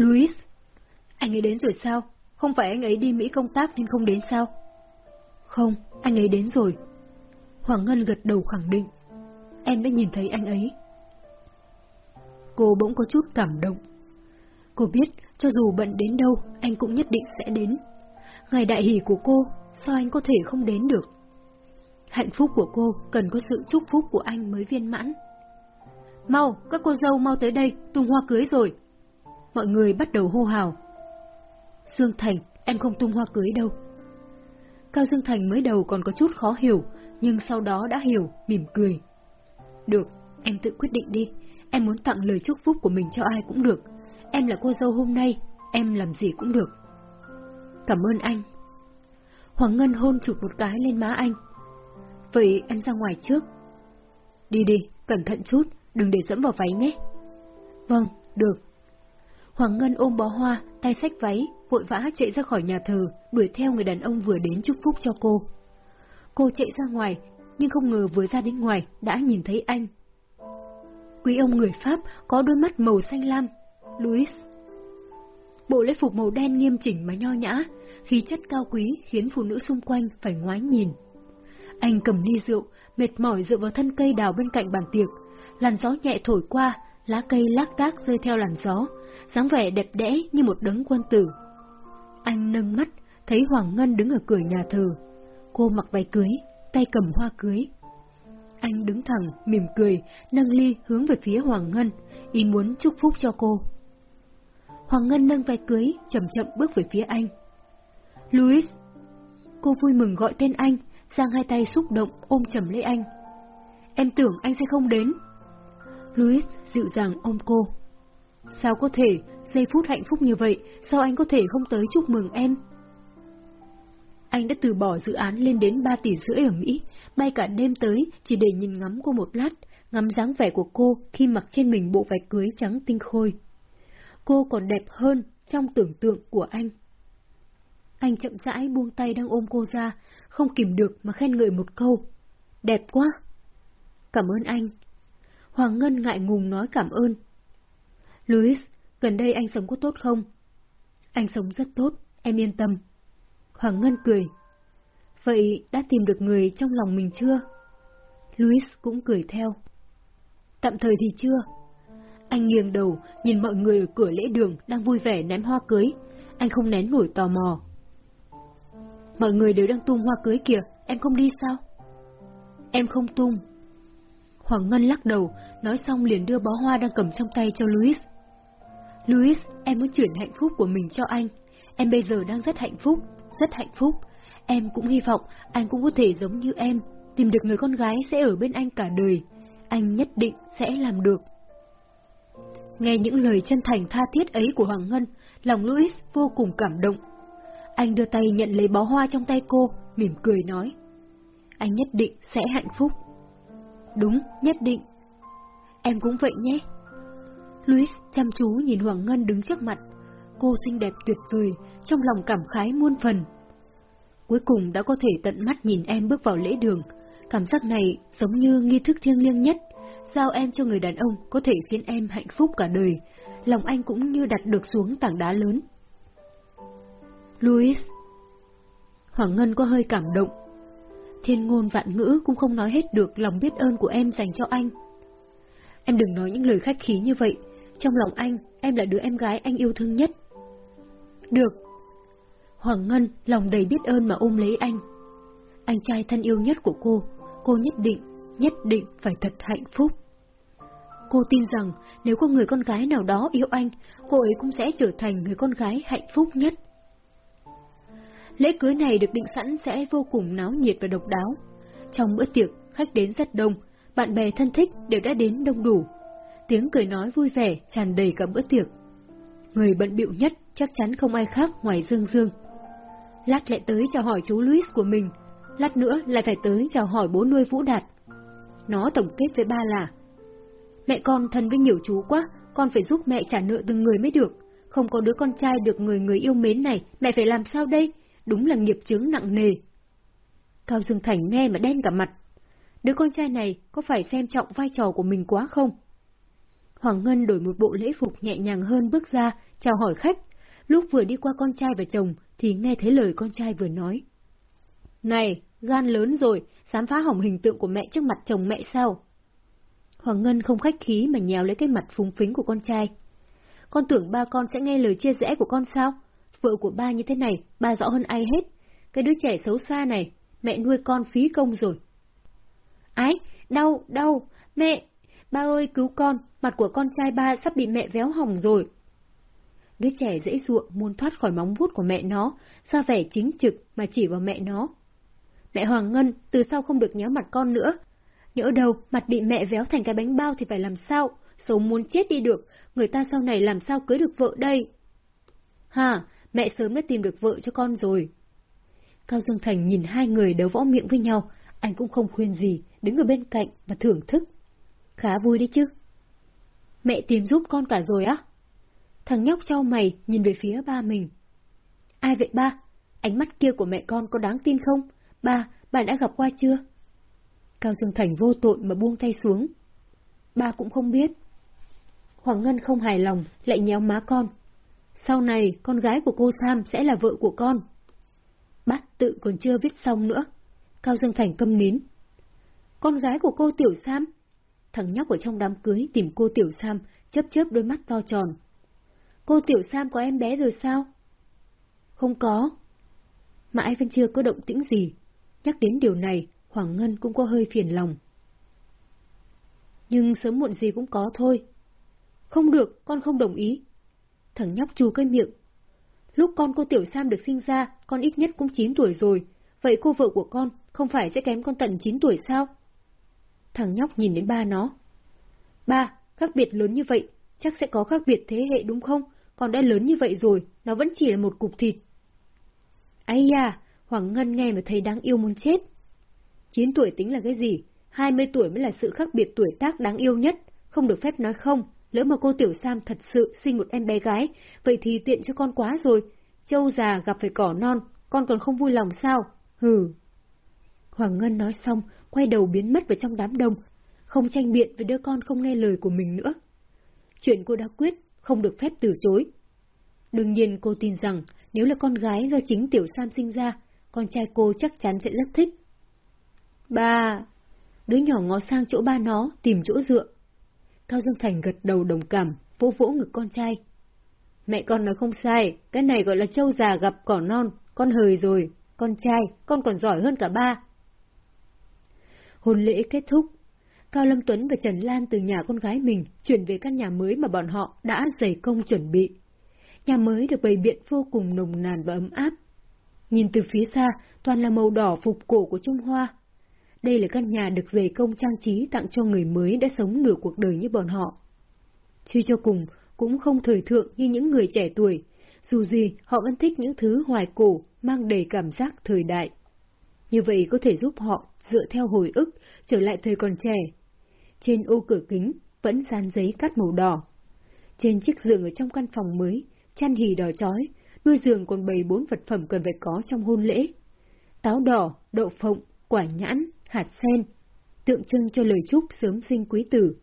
Louis, anh ấy đến rồi sao? Không phải anh ấy đi Mỹ công tác nên không đến sao? Không, anh ấy đến rồi. Hoàng Ngân gật đầu khẳng định. Em đã nhìn thấy anh ấy. Cô bỗng có chút cảm động. Cô biết, cho dù bận đến đâu, anh cũng nhất định sẽ đến. Ngày đại hỷ của cô, sao anh có thể không đến được? Hạnh phúc của cô cần có sự chúc phúc của anh mới viên mãn. Mau, các cô dâu mau tới đây, tung hoa cưới rồi. Mọi người bắt đầu hô hào. Dương Thành, em không tung hoa cưới đâu. Cao Dương Thành mới đầu còn có chút khó hiểu, nhưng sau đó đã hiểu, mỉm cười. Được, em tự quyết định đi, em muốn tặng lời chúc phúc của mình cho ai cũng được. Em là cô dâu hôm nay, em làm gì cũng được. Cảm ơn anh. Hoàng Ngân hôn chụp một cái lên má anh. Vậy em ra ngoài trước. Đi đi, cẩn thận chút, đừng để dẫm vào váy nhé. Vâng, được. Hoàng Ngân ôm bó hoa, tay sách váy, vội vã chạy ra khỏi nhà thờ, đuổi theo người đàn ông vừa đến chúc phúc cho cô. Cô chạy ra ngoài, nhưng không ngờ vừa ra đến ngoài đã nhìn thấy anh. Quý ông người Pháp có đôi mắt màu xanh lam, Louis. Bộ lễ phục màu đen nghiêm chỉnh mà nho nhã, khí chất cao quý khiến phụ nữ xung quanh phải ngoái nhìn. Anh cầm ly rượu, mệt mỏi dựa vào thân cây đào bên cạnh bàn tiệc, làn gió nhẹ thổi qua, lá cây lác đác rơi theo làn gió, dáng vẻ đẹp đẽ như một đấng quân tử. Anh nâng mắt, thấy Hoàng Ngân đứng ở cửa nhà thờ. Cô mặc váy cưới, tay cầm hoa cưới. Anh đứng thẳng, mỉm cười, nâng ly hướng về phía Hoàng Ngân, ý muốn chúc phúc cho cô. Hoàng Ngân nâng váy cưới, chậm chậm bước về phía anh. Louis! Cô vui mừng gọi tên anh, giang hai tay xúc động ôm chầm lấy anh. Em tưởng anh sẽ không đến. Louis dịu dàng ôm cô. Sao có thể, giây phút hạnh phúc như vậy, sao anh có thể không tới chúc mừng em? Anh đã từ bỏ dự án lên đến 3 tỷ rưỡi ở Mỹ, bay cả đêm tới chỉ để nhìn ngắm cô một lát, ngắm dáng vẻ của cô khi mặc trên mình bộ váy cưới trắng tinh khôi. Cô còn đẹp hơn trong tưởng tượng của anh. Anh chậm rãi buông tay đang ôm cô ra, không kìm được mà khen ngợi một câu. Đẹp quá! Cảm ơn anh. Hoàng Ngân ngại ngùng nói cảm ơn. Louis, gần đây anh sống có tốt không? Anh sống rất tốt, em yên tâm. Hoàng Ngân cười. Vậy đã tìm được người trong lòng mình chưa? Louis cũng cười theo. Tạm thời thì chưa. Anh nghiêng đầu, nhìn mọi người ở cửa lễ đường đang vui vẻ ném hoa cưới. Anh không nén nổi tò mò. Mọi người đều đang tung hoa cưới kìa, em không đi sao? Em không tung. Hoàng Ngân lắc đầu, nói xong liền đưa bó hoa đang cầm trong tay cho Louis. Louis, em muốn chuyển hạnh phúc của mình cho anh. Em bây giờ đang rất hạnh phúc, rất hạnh phúc. Em cũng hy vọng anh cũng có thể giống như em, tìm được người con gái sẽ ở bên anh cả đời. Anh nhất định sẽ làm được. Nghe những lời chân thành tha thiết ấy của Hoàng Ngân, lòng Louis vô cùng cảm động. Anh đưa tay nhận lấy bó hoa trong tay cô, mỉm cười nói. Anh nhất định sẽ hạnh phúc. Đúng, nhất định. Em cũng vậy nhé. Louis chăm chú nhìn Hoàng Ngân đứng trước mặt. Cô xinh đẹp tuyệt vời, trong lòng cảm khái muôn phần. Cuối cùng đã có thể tận mắt nhìn em bước vào lễ đường. Cảm giác này giống như nghi thức thiêng liêng nhất. Giao em cho người đàn ông có thể khiến em hạnh phúc cả đời. Lòng anh cũng như đặt được xuống tảng đá lớn. Louis Hoàng Ngân có hơi cảm động. Thiên ngôn vạn ngữ cũng không nói hết được lòng biết ơn của em dành cho anh. Em đừng nói những lời khách khí như vậy. Trong lòng anh, em là đứa em gái anh yêu thương nhất. Được. Hoàng Ngân lòng đầy biết ơn mà ôm lấy anh. Anh trai thân yêu nhất của cô, cô nhất định, nhất định phải thật hạnh phúc. Cô tin rằng nếu có người con gái nào đó yêu anh, cô ấy cũng sẽ trở thành người con gái hạnh phúc nhất. Lễ cưới này được định sẵn sẽ vô cùng náo nhiệt và độc đáo. Trong bữa tiệc, khách đến rất đông, bạn bè thân thích đều đã đến đông đủ. Tiếng cười nói vui vẻ tràn đầy cả bữa tiệc. Người bận bịu nhất chắc chắn không ai khác ngoài Dương Dương. Lát lại tới chào hỏi chú Luis của mình, lát nữa lại phải tới chào hỏi bố nuôi Vũ Đạt. Nó tổng kết với ba là Mẹ con thân với nhiều chú quá, con phải giúp mẹ trả nợ từng người mới được. Không có đứa con trai được người người yêu mến này, mẹ phải làm sao đây? Đúng là nghiệp chướng nặng nề. Cao Dương Thành nghe mà đen cả mặt. Đứa con trai này có phải xem trọng vai trò của mình quá không? Hoàng Ngân đổi một bộ lễ phục nhẹ nhàng hơn bước ra, chào hỏi khách. Lúc vừa đi qua con trai và chồng thì nghe thấy lời con trai vừa nói. Này, gan lớn rồi, dám phá hỏng hình tượng của mẹ trước mặt chồng mẹ sao? Hoàng Ngân không khách khí mà nhéo lấy cái mặt phúng phính của con trai. Con tưởng ba con sẽ nghe lời chia rẽ của con sao? Vợ của ba như thế này, ba rõ hơn ai hết. Cái đứa trẻ xấu xa này, mẹ nuôi con phí công rồi. Ái, đau, đau, mẹ, ba ơi cứu con, mặt của con trai ba sắp bị mẹ véo hỏng rồi. Đứa trẻ dễ ruộng muốn thoát khỏi móng vuốt của mẹ nó, ra vẻ chính trực mà chỉ vào mẹ nó. Mẹ Hoàng Ngân, từ sau không được nhéo mặt con nữa. Nhỡ đâu, mặt bị mẹ véo thành cái bánh bao thì phải làm sao? Xấu muốn chết đi được, người ta sau này làm sao cưới được vợ đây? Hà, mẹ sớm đã tìm được vợ cho con rồi. Cao Dương Thành nhìn hai người đấu võ miệng với nhau, anh cũng không khuyên gì, đứng ở bên cạnh và thưởng thức. Khá vui đấy chứ. Mẹ tìm giúp con cả rồi á? Thằng nhóc trao mày nhìn về phía ba mình. Ai vậy ba? Ánh mắt kia của mẹ con có đáng tin không? Ba, bạn đã gặp qua chưa? Cao Dương Thành vô tội mà buông tay xuống. Ba cũng không biết. Hoàng Ngân không hài lòng, lại nhéo má con. Sau này, con gái của cô Sam sẽ là vợ của con. Bát tự còn chưa viết xong nữa. Cao Dương Thành câm nín. Con gái của cô Tiểu Sam? Thằng nhóc ở trong đám cưới tìm cô Tiểu Sam, chớp chớp đôi mắt to tròn. Cô Tiểu Sam có em bé rồi sao? Không có. Mãi vẫn chưa có động tĩnh gì. Nhắc đến điều này, Hoàng Ngân cũng có hơi phiền lòng. Nhưng sớm muộn gì cũng có thôi. Không được, con không đồng ý. Thằng nhóc chu cái miệng. Lúc con cô Tiểu Sam được sinh ra, con ít nhất cũng 9 tuổi rồi. Vậy cô vợ của con không phải sẽ kém con tận 9 tuổi sao? Thằng nhóc nhìn đến ba nó. Ba, khác biệt lớn như vậy, chắc sẽ có khác biệt thế hệ đúng không? Còn đã lớn như vậy rồi, nó vẫn chỉ là một cục thịt. Ây da, Hoàng Ngân nghe mà thấy đáng yêu muốn chết. 9 tuổi tính là cái gì? 20 tuổi mới là sự khác biệt tuổi tác đáng yêu nhất, không được phép nói không. Lỡ mà cô Tiểu Sam thật sự sinh một em bé gái, vậy thì tiện cho con quá rồi. Châu già gặp phải cỏ non, con còn không vui lòng sao? Hừ. Hoàng Ngân nói xong, quay đầu biến mất vào trong đám đông, không tranh biện với đứa con không nghe lời của mình nữa. Chuyện cô đã quyết, không được phép từ chối. Đương nhiên cô tin rằng, nếu là con gái do chính Tiểu Sam sinh ra, con trai cô chắc chắn sẽ rất thích. Ba! Đứa nhỏ ngó sang chỗ ba nó, tìm chỗ dựa. Cao Dương Thành gật đầu đồng cảm, vỗ vỗ ngực con trai. Mẹ con nói không sai, cái này gọi là trâu già gặp cỏ non, con hời rồi, con trai, con còn giỏi hơn cả ba. Hôn lễ kết thúc. Cao Lâm Tuấn và Trần Lan từ nhà con gái mình chuyển về căn nhà mới mà bọn họ đã dày công chuẩn bị. Nhà mới được bày biện vô cùng nồng nàn và ấm áp. Nhìn từ phía xa, toàn là màu đỏ phục cổ của Trung Hoa. Đây là căn nhà được dày công trang trí tặng cho người mới đã sống nửa cuộc đời như bọn họ. Suy cho cùng, cũng không thời thượng như những người trẻ tuổi, dù gì họ vẫn thích những thứ hoài cổ, mang đầy cảm giác thời đại. Như vậy có thể giúp họ dựa theo hồi ức trở lại thời còn trẻ. Trên ô cửa kính vẫn dán giấy cắt màu đỏ. Trên chiếc giường ở trong căn phòng mới, chăn hì đỏ chói, đuôi giường còn bày bốn vật phẩm cần phải có trong hôn lễ. Táo đỏ, đậu phộng, quả nhãn, hạt sen, tượng trưng cho lời chúc sớm sinh quý tử.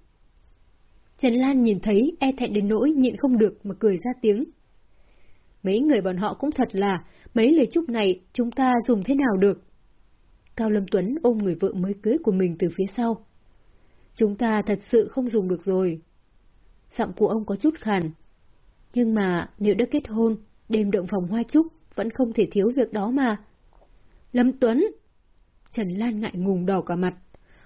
Trần Lan nhìn thấy e thẹn đến nỗi nhịn không được mà cười ra tiếng. Mấy người bọn họ cũng thật là, mấy lời chúc này chúng ta dùng thế nào được? Cao Lâm Tuấn ôm người vợ mới cưới của mình từ phía sau. Chúng ta thật sự không dùng được rồi. Giọng của ông có chút khàn. Nhưng mà nếu đã kết hôn, đêm động phòng hoa chúc vẫn không thể thiếu việc đó mà. Lâm Tuấn! Trần Lan ngại ngùng đỏ cả mặt.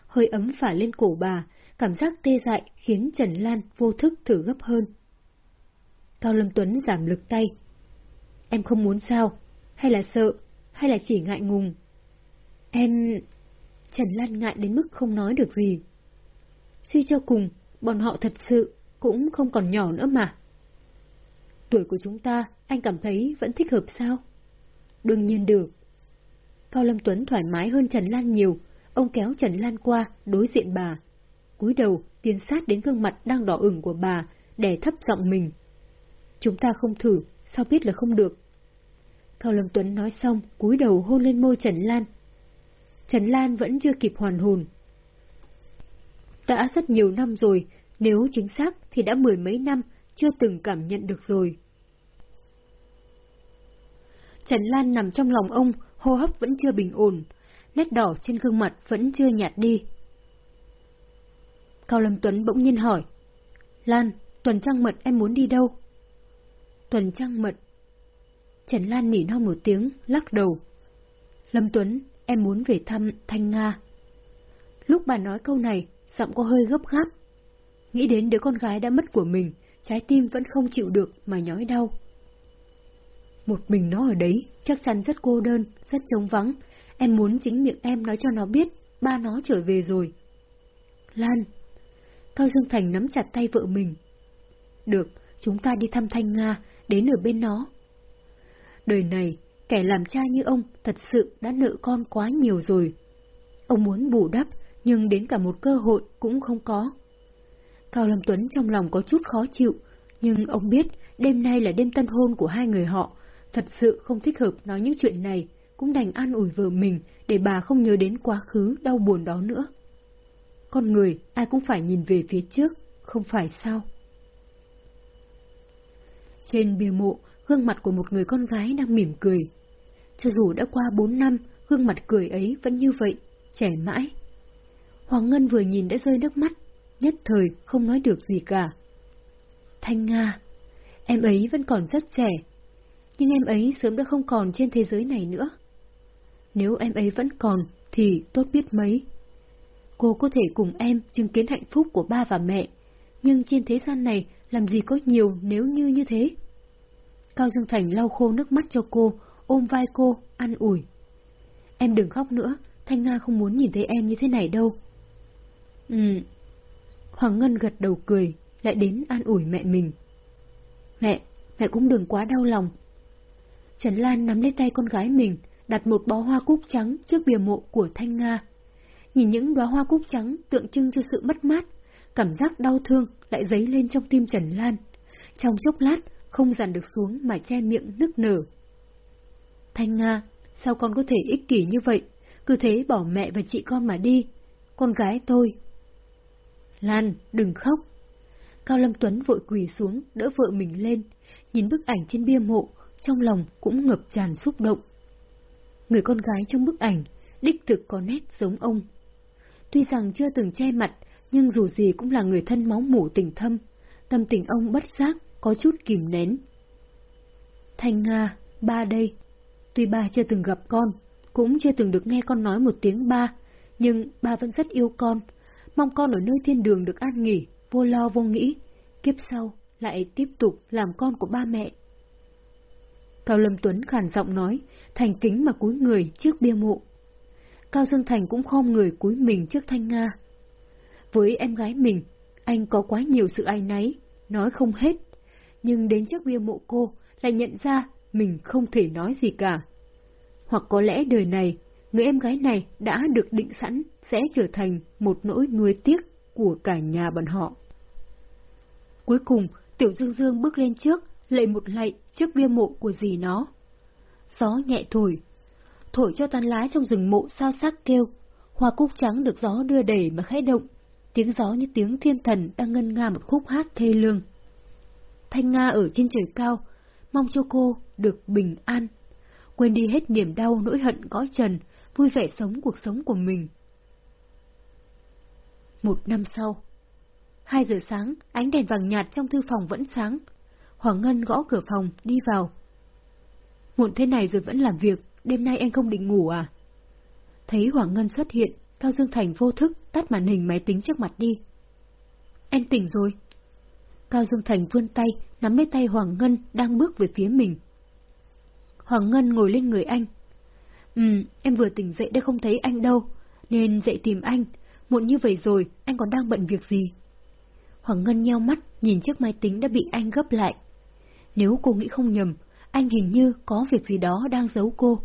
Hơi ấm phả lên cổ bà, cảm giác tê dại khiến Trần Lan vô thức thử gấp hơn. Cao Lâm Tuấn giảm lực tay. Em không muốn sao? Hay là sợ? Hay là chỉ ngại ngùng? Em... Trần Lan ngại đến mức không nói được gì. Suy cho cùng, bọn họ thật sự cũng không còn nhỏ nữa mà. Tuổi của chúng ta, anh cảm thấy vẫn thích hợp sao? Đương nhiên được. Cao Lâm Tuấn thoải mái hơn Trần Lan nhiều, ông kéo Trần Lan qua, đối diện bà. cúi đầu, tiến sát đến gương mặt đang đỏ ửng của bà, để thấp giọng mình. Chúng ta không thử, sao biết là không được? Cao Lâm Tuấn nói xong, cúi đầu hôn lên môi Trần Lan. Trần Lan vẫn chưa kịp hoàn hồn. Đã rất nhiều năm rồi, Nếu chính xác thì đã mười mấy năm chưa từng cảm nhận được rồi. Trần Lan nằm trong lòng ông, hô hấp vẫn chưa bình ổn, nét đỏ trên gương mặt vẫn chưa nhạt đi. Cao Lâm Tuấn bỗng nhiên hỏi, Lan, tuần trăng mật em muốn đi đâu? Tuần trăng mật. Trần Lan nỉ non một tiếng, lắc đầu. Lâm Tuấn, em muốn về thăm Thanh Nga. Lúc bà nói câu này, giọng có hơi gấp gáp. Nghĩ đến đứa con gái đã mất của mình, trái tim vẫn không chịu được mà nhói đau. Một mình nó ở đấy, chắc chắn rất cô đơn, rất trống vắng. Em muốn chính miệng em nói cho nó biết, ba nó trở về rồi. Lan. Cao Dương Thành nắm chặt tay vợ mình. Được, chúng ta đi thăm Thanh Nga, đến ở bên nó. Đời này, kẻ làm cha như ông thật sự đã nợ con quá nhiều rồi. Ông muốn bù đắp, nhưng đến cả một cơ hội cũng không có. Cao Lâm Tuấn trong lòng có chút khó chịu, nhưng ông biết đêm nay là đêm tân hôn của hai người họ, thật sự không thích hợp nói những chuyện này, cũng đành an ủi vợ mình để bà không nhớ đến quá khứ đau buồn đó nữa. Con người ai cũng phải nhìn về phía trước, không phải sao? Trên bia mộ, gương mặt của một người con gái đang mỉm cười. Cho dù đã qua bốn năm, gương mặt cười ấy vẫn như vậy, trẻ mãi. Hoàng Ngân vừa nhìn đã rơi nước mắt, nhất thời không nói được gì cả. Thanh Nga, em ấy vẫn còn rất trẻ, nhưng em ấy sớm đã không còn trên thế giới này nữa. Nếu em ấy vẫn còn, thì tốt biết mấy. Cô có thể cùng em chứng kiến hạnh phúc của ba và mẹ, nhưng trên thế gian này làm gì có nhiều nếu như như thế. Cao Dương Thành lau khô nước mắt cho cô, ôm vai cô, ăn ủi. Em đừng khóc nữa, Thanh Nga không muốn nhìn thấy em như thế này đâu. Ừ. Hoàng Ngân gật đầu cười, lại đến an ủi mẹ mình. Mẹ, mẹ cũng đừng quá đau lòng. Trần Lan nắm lấy tay con gái mình, đặt một bó hoa cúc trắng trước bìa mộ của Thanh Nga. Nhìn những đóa hoa cúc trắng tượng trưng cho sự mất mát, cảm giác đau thương lại dấy lên trong tim Trần Lan. Trong chốc lát, không dàn được xuống mà che miệng nức nở. Thanh Nga, sao con có thể ích kỷ như vậy? Cứ thế bỏ mẹ và chị con mà đi. Con gái tôi. Lan, đừng khóc. Cao Lâm Tuấn vội quỳ xuống, đỡ vợ mình lên, nhìn bức ảnh trên bia mộ, trong lòng cũng ngập tràn xúc động. Người con gái trong bức ảnh, đích thực có nét giống ông. Tuy rằng chưa từng che mặt, nhưng dù gì cũng là người thân máu mủ tình thâm, tâm tình ông bất giác, có chút kìm nén. Thanh Nga, ba đây. Tuy ba chưa từng gặp con, cũng chưa từng được nghe con nói một tiếng ba, nhưng ba vẫn rất yêu con, mong con ở nơi thiên đường được an nghỉ, vô lo vô nghĩ, kiếp sau lại tiếp tục làm con của ba mẹ. Cao Lâm Tuấn khản giọng nói, thành kính mà cúi người trước bia mộ. Cao Dương Thành cũng khom người cúi mình trước Thanh Nga. Với em gái mình, anh có quá nhiều sự ai náy, nói không hết. Nhưng đến trước bia mộ cô, lại nhận ra mình không thể nói gì cả. Hoặc có lẽ đời này, người em gái này đã được định sẵn sẽ trở thành một nỗi nuối tiếc của cả nhà bọn họ. Cuối cùng, Tiểu Dương Dương bước lên trước, lạy một lạy trước bia mộ của dì nó. Gió nhẹ thổi, thổi cho tán lá trong rừng mộ sao sắc kêu, hoa cúc trắng được gió đưa đẩy mà khẽ động, tiếng gió như tiếng thiên thần đang ngân nga một khúc hát thê lương. Thanh Nga ở trên trời cao, mong cho cô được bình an, quên đi hết niềm đau nỗi hận có trần, vui vẻ sống cuộc sống của mình. Một năm sau, hai giờ sáng, ánh đèn vàng nhạt trong thư phòng vẫn sáng. Hoàng Ngân gõ cửa phòng, đi vào. Muộn thế này rồi vẫn làm việc, đêm nay anh không định ngủ à? Thấy Hoàng Ngân xuất hiện, Cao Dương Thành vô thức tắt màn hình máy tính trước mặt đi. Anh tỉnh rồi. Cao Dương Thành vươn tay, nắm lấy tay Hoàng Ngân đang bước về phía mình. Hoàng Ngân ngồi lên người anh. Ừ, em vừa tỉnh dậy đã không thấy anh đâu, nên dậy tìm anh. Muộn như vậy rồi, anh còn đang bận việc gì? Hoàng Ngân nheo mắt, nhìn chiếc máy tính đã bị anh gấp lại. Nếu cô nghĩ không nhầm, anh hình như có việc gì đó đang giấu cô.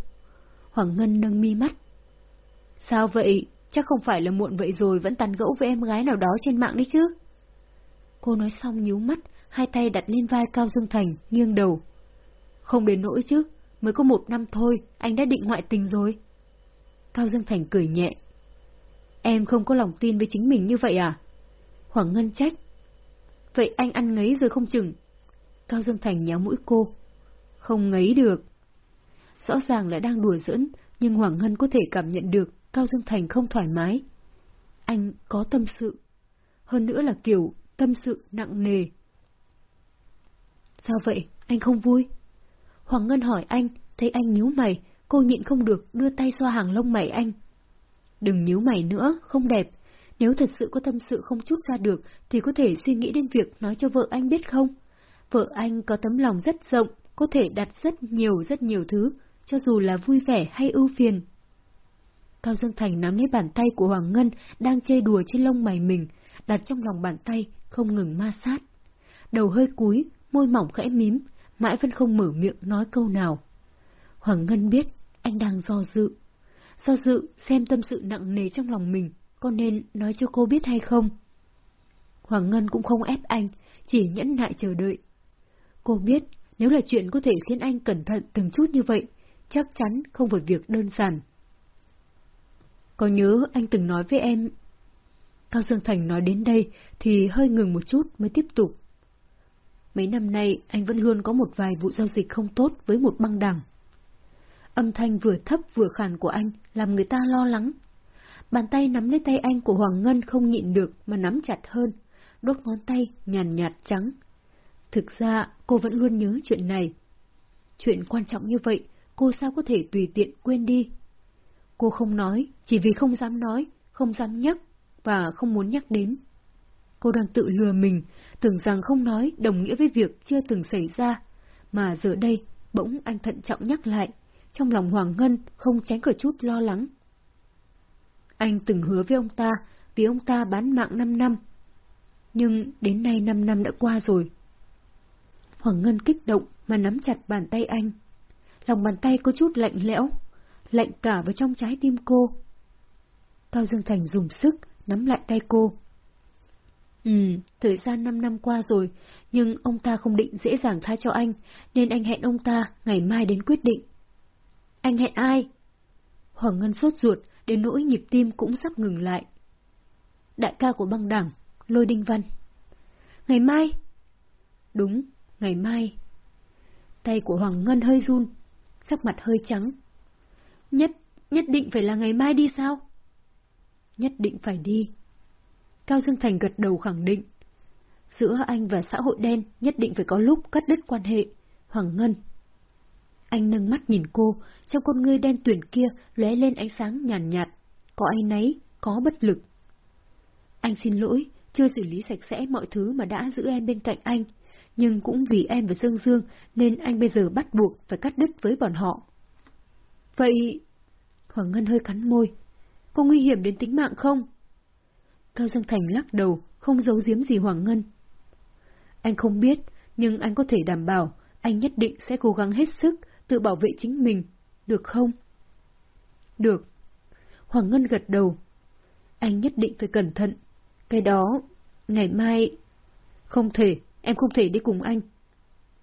Hoàng Ngân nâng mi mắt. Sao vậy? Chắc không phải là muộn vậy rồi vẫn tàn gẫu với em gái nào đó trên mạng đấy chứ? Cô nói xong nhíu mắt, hai tay đặt lên vai Cao Dương Thành, nghiêng đầu. Không đến nỗi chứ, mới có một năm thôi, anh đã định ngoại tình rồi. Cao Dương Thành cười nhẹ. Em không có lòng tin với chính mình như vậy à? Hoàng Ngân trách. vậy anh ăn ngấy rồi không chừng. Cao Dương Thành nhéo mũi cô. Không ngấy được. Rõ ràng là đang đùa giỡn, nhưng Hoàng Ngân có thể cảm nhận được Cao Dương Thành không thoải mái. Anh có tâm sự. Hơn nữa là kiểu tâm sự nặng nề. Sao vậy? Anh không vui? Hoàng Ngân hỏi anh, thấy anh nhíu mày, cô nhịn không được đưa tay xoa hàng lông mày anh. Đừng nhíu mày nữa, không đẹp. Nếu thật sự có tâm sự không chút ra được, thì có thể suy nghĩ đến việc nói cho vợ anh biết không? Vợ anh có tấm lòng rất rộng, có thể đặt rất nhiều rất nhiều thứ, cho dù là vui vẻ hay ưu phiền. Cao Dương Thành nắm lấy bàn tay của Hoàng Ngân đang chơi đùa trên lông mày mình, đặt trong lòng bàn tay, không ngừng ma sát. Đầu hơi cúi, môi mỏng khẽ mím, mãi vẫn không mở miệng nói câu nào. Hoàng Ngân biết anh đang do dự. Do dự xem tâm sự nặng nề trong lòng mình, có nên nói cho cô biết hay không? Hoàng Ngân cũng không ép anh, chỉ nhẫn nại chờ đợi. Cô biết, nếu là chuyện có thể khiến anh cẩn thận từng chút như vậy, chắc chắn không phải việc đơn giản. Có nhớ anh từng nói với em... Cao Dương Thành nói đến đây thì hơi ngừng một chút mới tiếp tục. Mấy năm nay anh vẫn luôn có một vài vụ giao dịch không tốt với một băng đảng. Âm thanh vừa thấp vừa khàn của anh làm người ta lo lắng. Bàn tay nắm lấy tay anh của Hoàng Ngân không nhịn được mà nắm chặt hơn, đốt ngón tay nhàn nhạt trắng. Thực ra cô vẫn luôn nhớ chuyện này. Chuyện quan trọng như vậy, cô sao có thể tùy tiện quên đi. Cô không nói, chỉ vì không dám nói, không dám nhắc, và không muốn nhắc đến. Cô đang tự lừa mình, tưởng rằng không nói đồng nghĩa với việc chưa từng xảy ra, mà giờ đây bỗng anh thận trọng nhắc lại, trong lòng Hoàng Ngân không tránh khỏi chút lo lắng. Anh từng hứa với ông ta vì ông ta bán mạng 5 năm. Nhưng đến nay 5 năm đã qua rồi. Hoàng Ngân kích động mà nắm chặt bàn tay anh. Lòng bàn tay có chút lạnh lẽo, lạnh cả vào trong trái tim cô. Cao Dương Thành dùng sức nắm lại tay cô. Ừ, thời gian 5 năm qua rồi, nhưng ông ta không định dễ dàng tha cho anh, nên anh hẹn ông ta ngày mai đến quyết định. Anh hẹn ai? Hoàng Ngân sốt ruột, đến nỗi nhịp tim cũng sắp ngừng lại. Đại ca của băng đảng, Lôi Đinh Văn. Ngày mai? Đúng, ngày mai. Tay của Hoàng Ngân hơi run, sắc mặt hơi trắng. Nhất, nhất định phải là ngày mai đi sao? Nhất định phải đi. Cao Dương Thành gật đầu khẳng định. Giữa anh và xã hội đen nhất định phải có lúc cắt đứt quan hệ. Hoàng Ngân. Anh nâng mắt nhìn cô, trong con ngươi đen tuyển kia lóe lên ánh sáng nhàn nhạt, nhạt, có ai nấy, có bất lực. Anh xin lỗi, chưa xử lý sạch sẽ mọi thứ mà đã giữ em bên cạnh anh, nhưng cũng vì em và Dương Dương nên anh bây giờ bắt buộc phải cắt đứt với bọn họ. Vậy... Hoàng Ngân hơi cắn môi. Có nguy hiểm đến tính mạng không? Cao Dương Thành lắc đầu, không giấu giếm gì Hoàng Ngân. Anh không biết, nhưng anh có thể đảm bảo, anh nhất định sẽ cố gắng hết sức tự bảo vệ chính mình, được không? Được. Hoàng Ngân gật đầu. Anh nhất định phải cẩn thận. Cái đó, ngày mai... Không thể, em không thể đi cùng anh.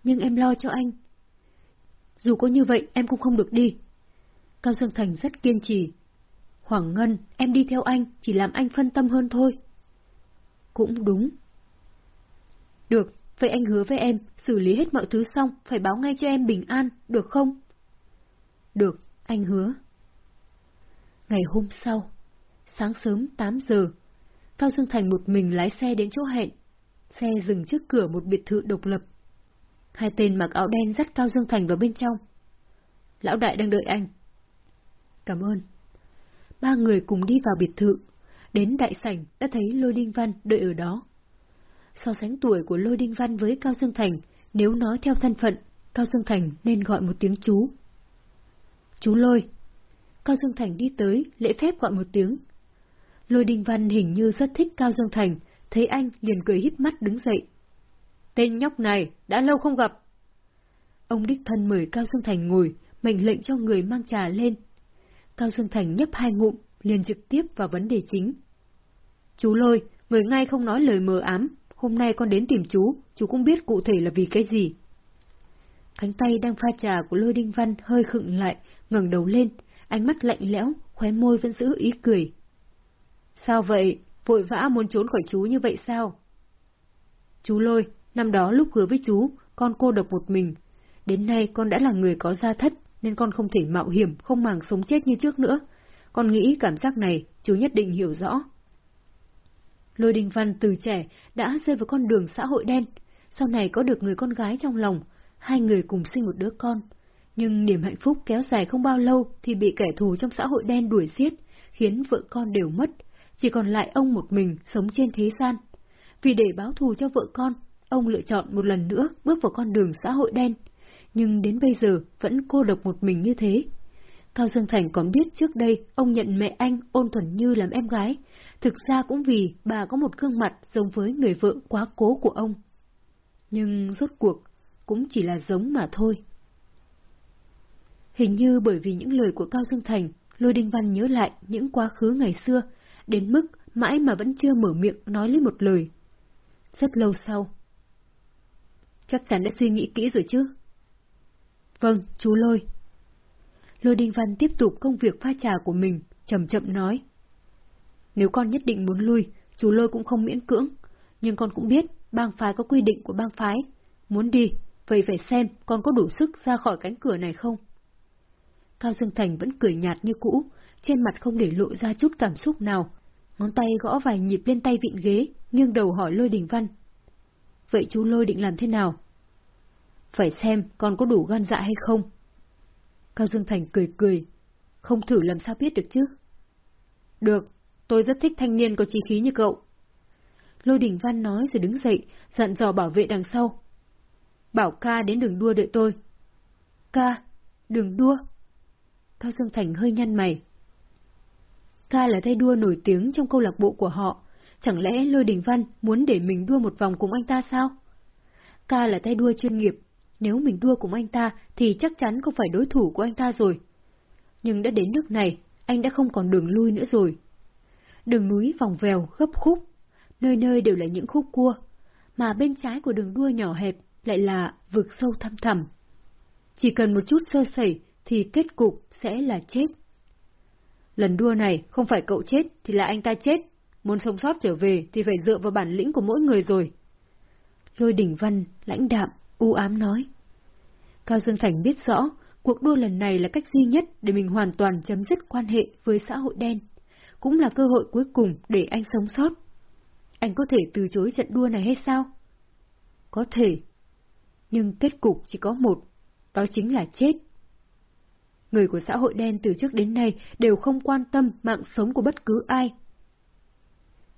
Nhưng em lo cho anh. Dù có như vậy, em cũng không được đi. Cao Dương Thành rất kiên trì. Hoàng Ngân, em đi theo anh, chỉ làm anh phân tâm hơn thôi. Cũng đúng. Được, vậy anh hứa với em, xử lý hết mọi thứ xong, phải báo ngay cho em bình an, được không? Được, anh hứa. Ngày hôm sau, sáng sớm 8 giờ, Cao Dương Thành một mình lái xe đến chỗ hẹn. Xe dừng trước cửa một biệt thự độc lập. Hai tên mặc áo đen dắt Cao Dương Thành vào bên trong. Lão đại đang đợi anh. Cảm ơn. Ba người cùng đi vào biệt thự. Đến đại sảnh đã thấy Lôi Đinh Văn đợi ở đó. So sánh tuổi của Lôi Đinh Văn với Cao Dương Thành, nếu nói theo thân phận, Cao Dương Thành nên gọi một tiếng chú. Chú Lôi. Cao Dương Thành đi tới, lễ phép gọi một tiếng. Lôi Đinh Văn hình như rất thích Cao Dương Thành, thấy anh liền cười híp mắt đứng dậy. Tên nhóc này, đã lâu không gặp. Ông đích thân mời Cao Dương Thành ngồi, mệnh lệnh cho người mang trà lên. Cao Dương Thành nhấp hai ngụm, liền trực tiếp vào vấn đề chính. Chú Lôi, người ngay không nói lời mờ ám, hôm nay con đến tìm chú, chú cũng biết cụ thể là vì cái gì. Cánh tay đang pha trà của Lôi Đinh Văn hơi khựng lại, ngẩng đầu lên, ánh mắt lạnh lẽo, khóe môi vẫn giữ ý cười. Sao vậy? Vội vã muốn trốn khỏi chú như vậy sao? Chú Lôi, năm đó lúc hứa với chú, con cô độc một mình. Đến nay con đã là người có gia thất, nên con không thể mạo hiểm, không màng sống chết như trước nữa. Con nghĩ cảm giác này, chú nhất định hiểu rõ. Lôi Đình Văn từ trẻ đã rơi vào con đường xã hội đen, sau này có được người con gái trong lòng, hai người cùng sinh một đứa con. Nhưng niềm hạnh phúc kéo dài không bao lâu thì bị kẻ thù trong xã hội đen đuổi giết, khiến vợ con đều mất, chỉ còn lại ông một mình sống trên thế gian. Vì để báo thù cho vợ con, ông lựa chọn một lần nữa bước vào con đường xã hội đen, nhưng đến bây giờ vẫn cô độc một mình như thế. Cao Dương Thành còn biết trước đây ông nhận mẹ anh ôn thuần như làm em gái, thực ra cũng vì bà có một gương mặt giống với người vợ quá cố của ông. Nhưng rốt cuộc, cũng chỉ là giống mà thôi. Hình như bởi vì những lời của Cao Dương Thành, Lôi Đinh Văn nhớ lại những quá khứ ngày xưa, đến mức mãi mà vẫn chưa mở miệng nói lấy một lời. Rất lâu sau. Chắc chắn đã suy nghĩ kỹ rồi chứ? Vâng, chú Lôi. Lôi Đinh Văn tiếp tục công việc pha trà của mình, chậm chậm nói. Nếu con nhất định muốn lui, chú Lôi cũng không miễn cưỡng, nhưng con cũng biết bang phái có quy định của bang phái. Muốn đi, vậy phải xem con có đủ sức ra khỏi cánh cửa này không? Cao Dương Thành vẫn cười nhạt như cũ, trên mặt không để lộ ra chút cảm xúc nào. Ngón tay gõ vài nhịp lên tay vịn ghế, nghiêng đầu hỏi Lôi Đình Văn. Vậy chú Lôi định làm thế nào? Phải xem con có đủ gan dạ hay không. Cao Dương Thành cười cười. Không thử làm sao biết được chứ? Được, tôi rất thích thanh niên có chí khí như cậu. Lôi Đình Văn nói rồi đứng dậy, dặn dò bảo vệ đằng sau. Bảo ca đến đường đua đợi tôi. Ca, đường đua? Cao Dương Thành hơi nhăn mày. Ca là tay đua nổi tiếng trong câu lạc bộ của họ. Chẳng lẽ Lôi Đình Văn muốn để mình đua một vòng cùng anh ta sao? Ca là tay đua chuyên nghiệp. Nếu mình đua cùng anh ta thì chắc chắn không phải đối thủ của anh ta rồi. Nhưng đã đến nước này, anh đã không còn đường lui nữa rồi. Đường núi vòng vèo, gấp khúc, nơi nơi đều là những khúc cua, mà bên trái của đường đua nhỏ hẹp lại là vực sâu thăm thẳm. Chỉ cần một chút sơ sẩy thì kết cục sẽ là chết. Lần đua này không phải cậu chết thì là anh ta chết, muốn sống sót trở về thì phải dựa vào bản lĩnh của mỗi người rồi. Lôi đỉnh văn, lãnh đạm, u ám nói. Cao Dương Thành biết rõ, cuộc đua lần này là cách duy nhất để mình hoàn toàn chấm dứt quan hệ với xã hội đen, cũng là cơ hội cuối cùng để anh sống sót. Anh có thể từ chối trận đua này hay sao? Có thể. Nhưng kết cục chỉ có một, đó chính là chết. Người của xã hội đen từ trước đến nay đều không quan tâm mạng sống của bất cứ ai.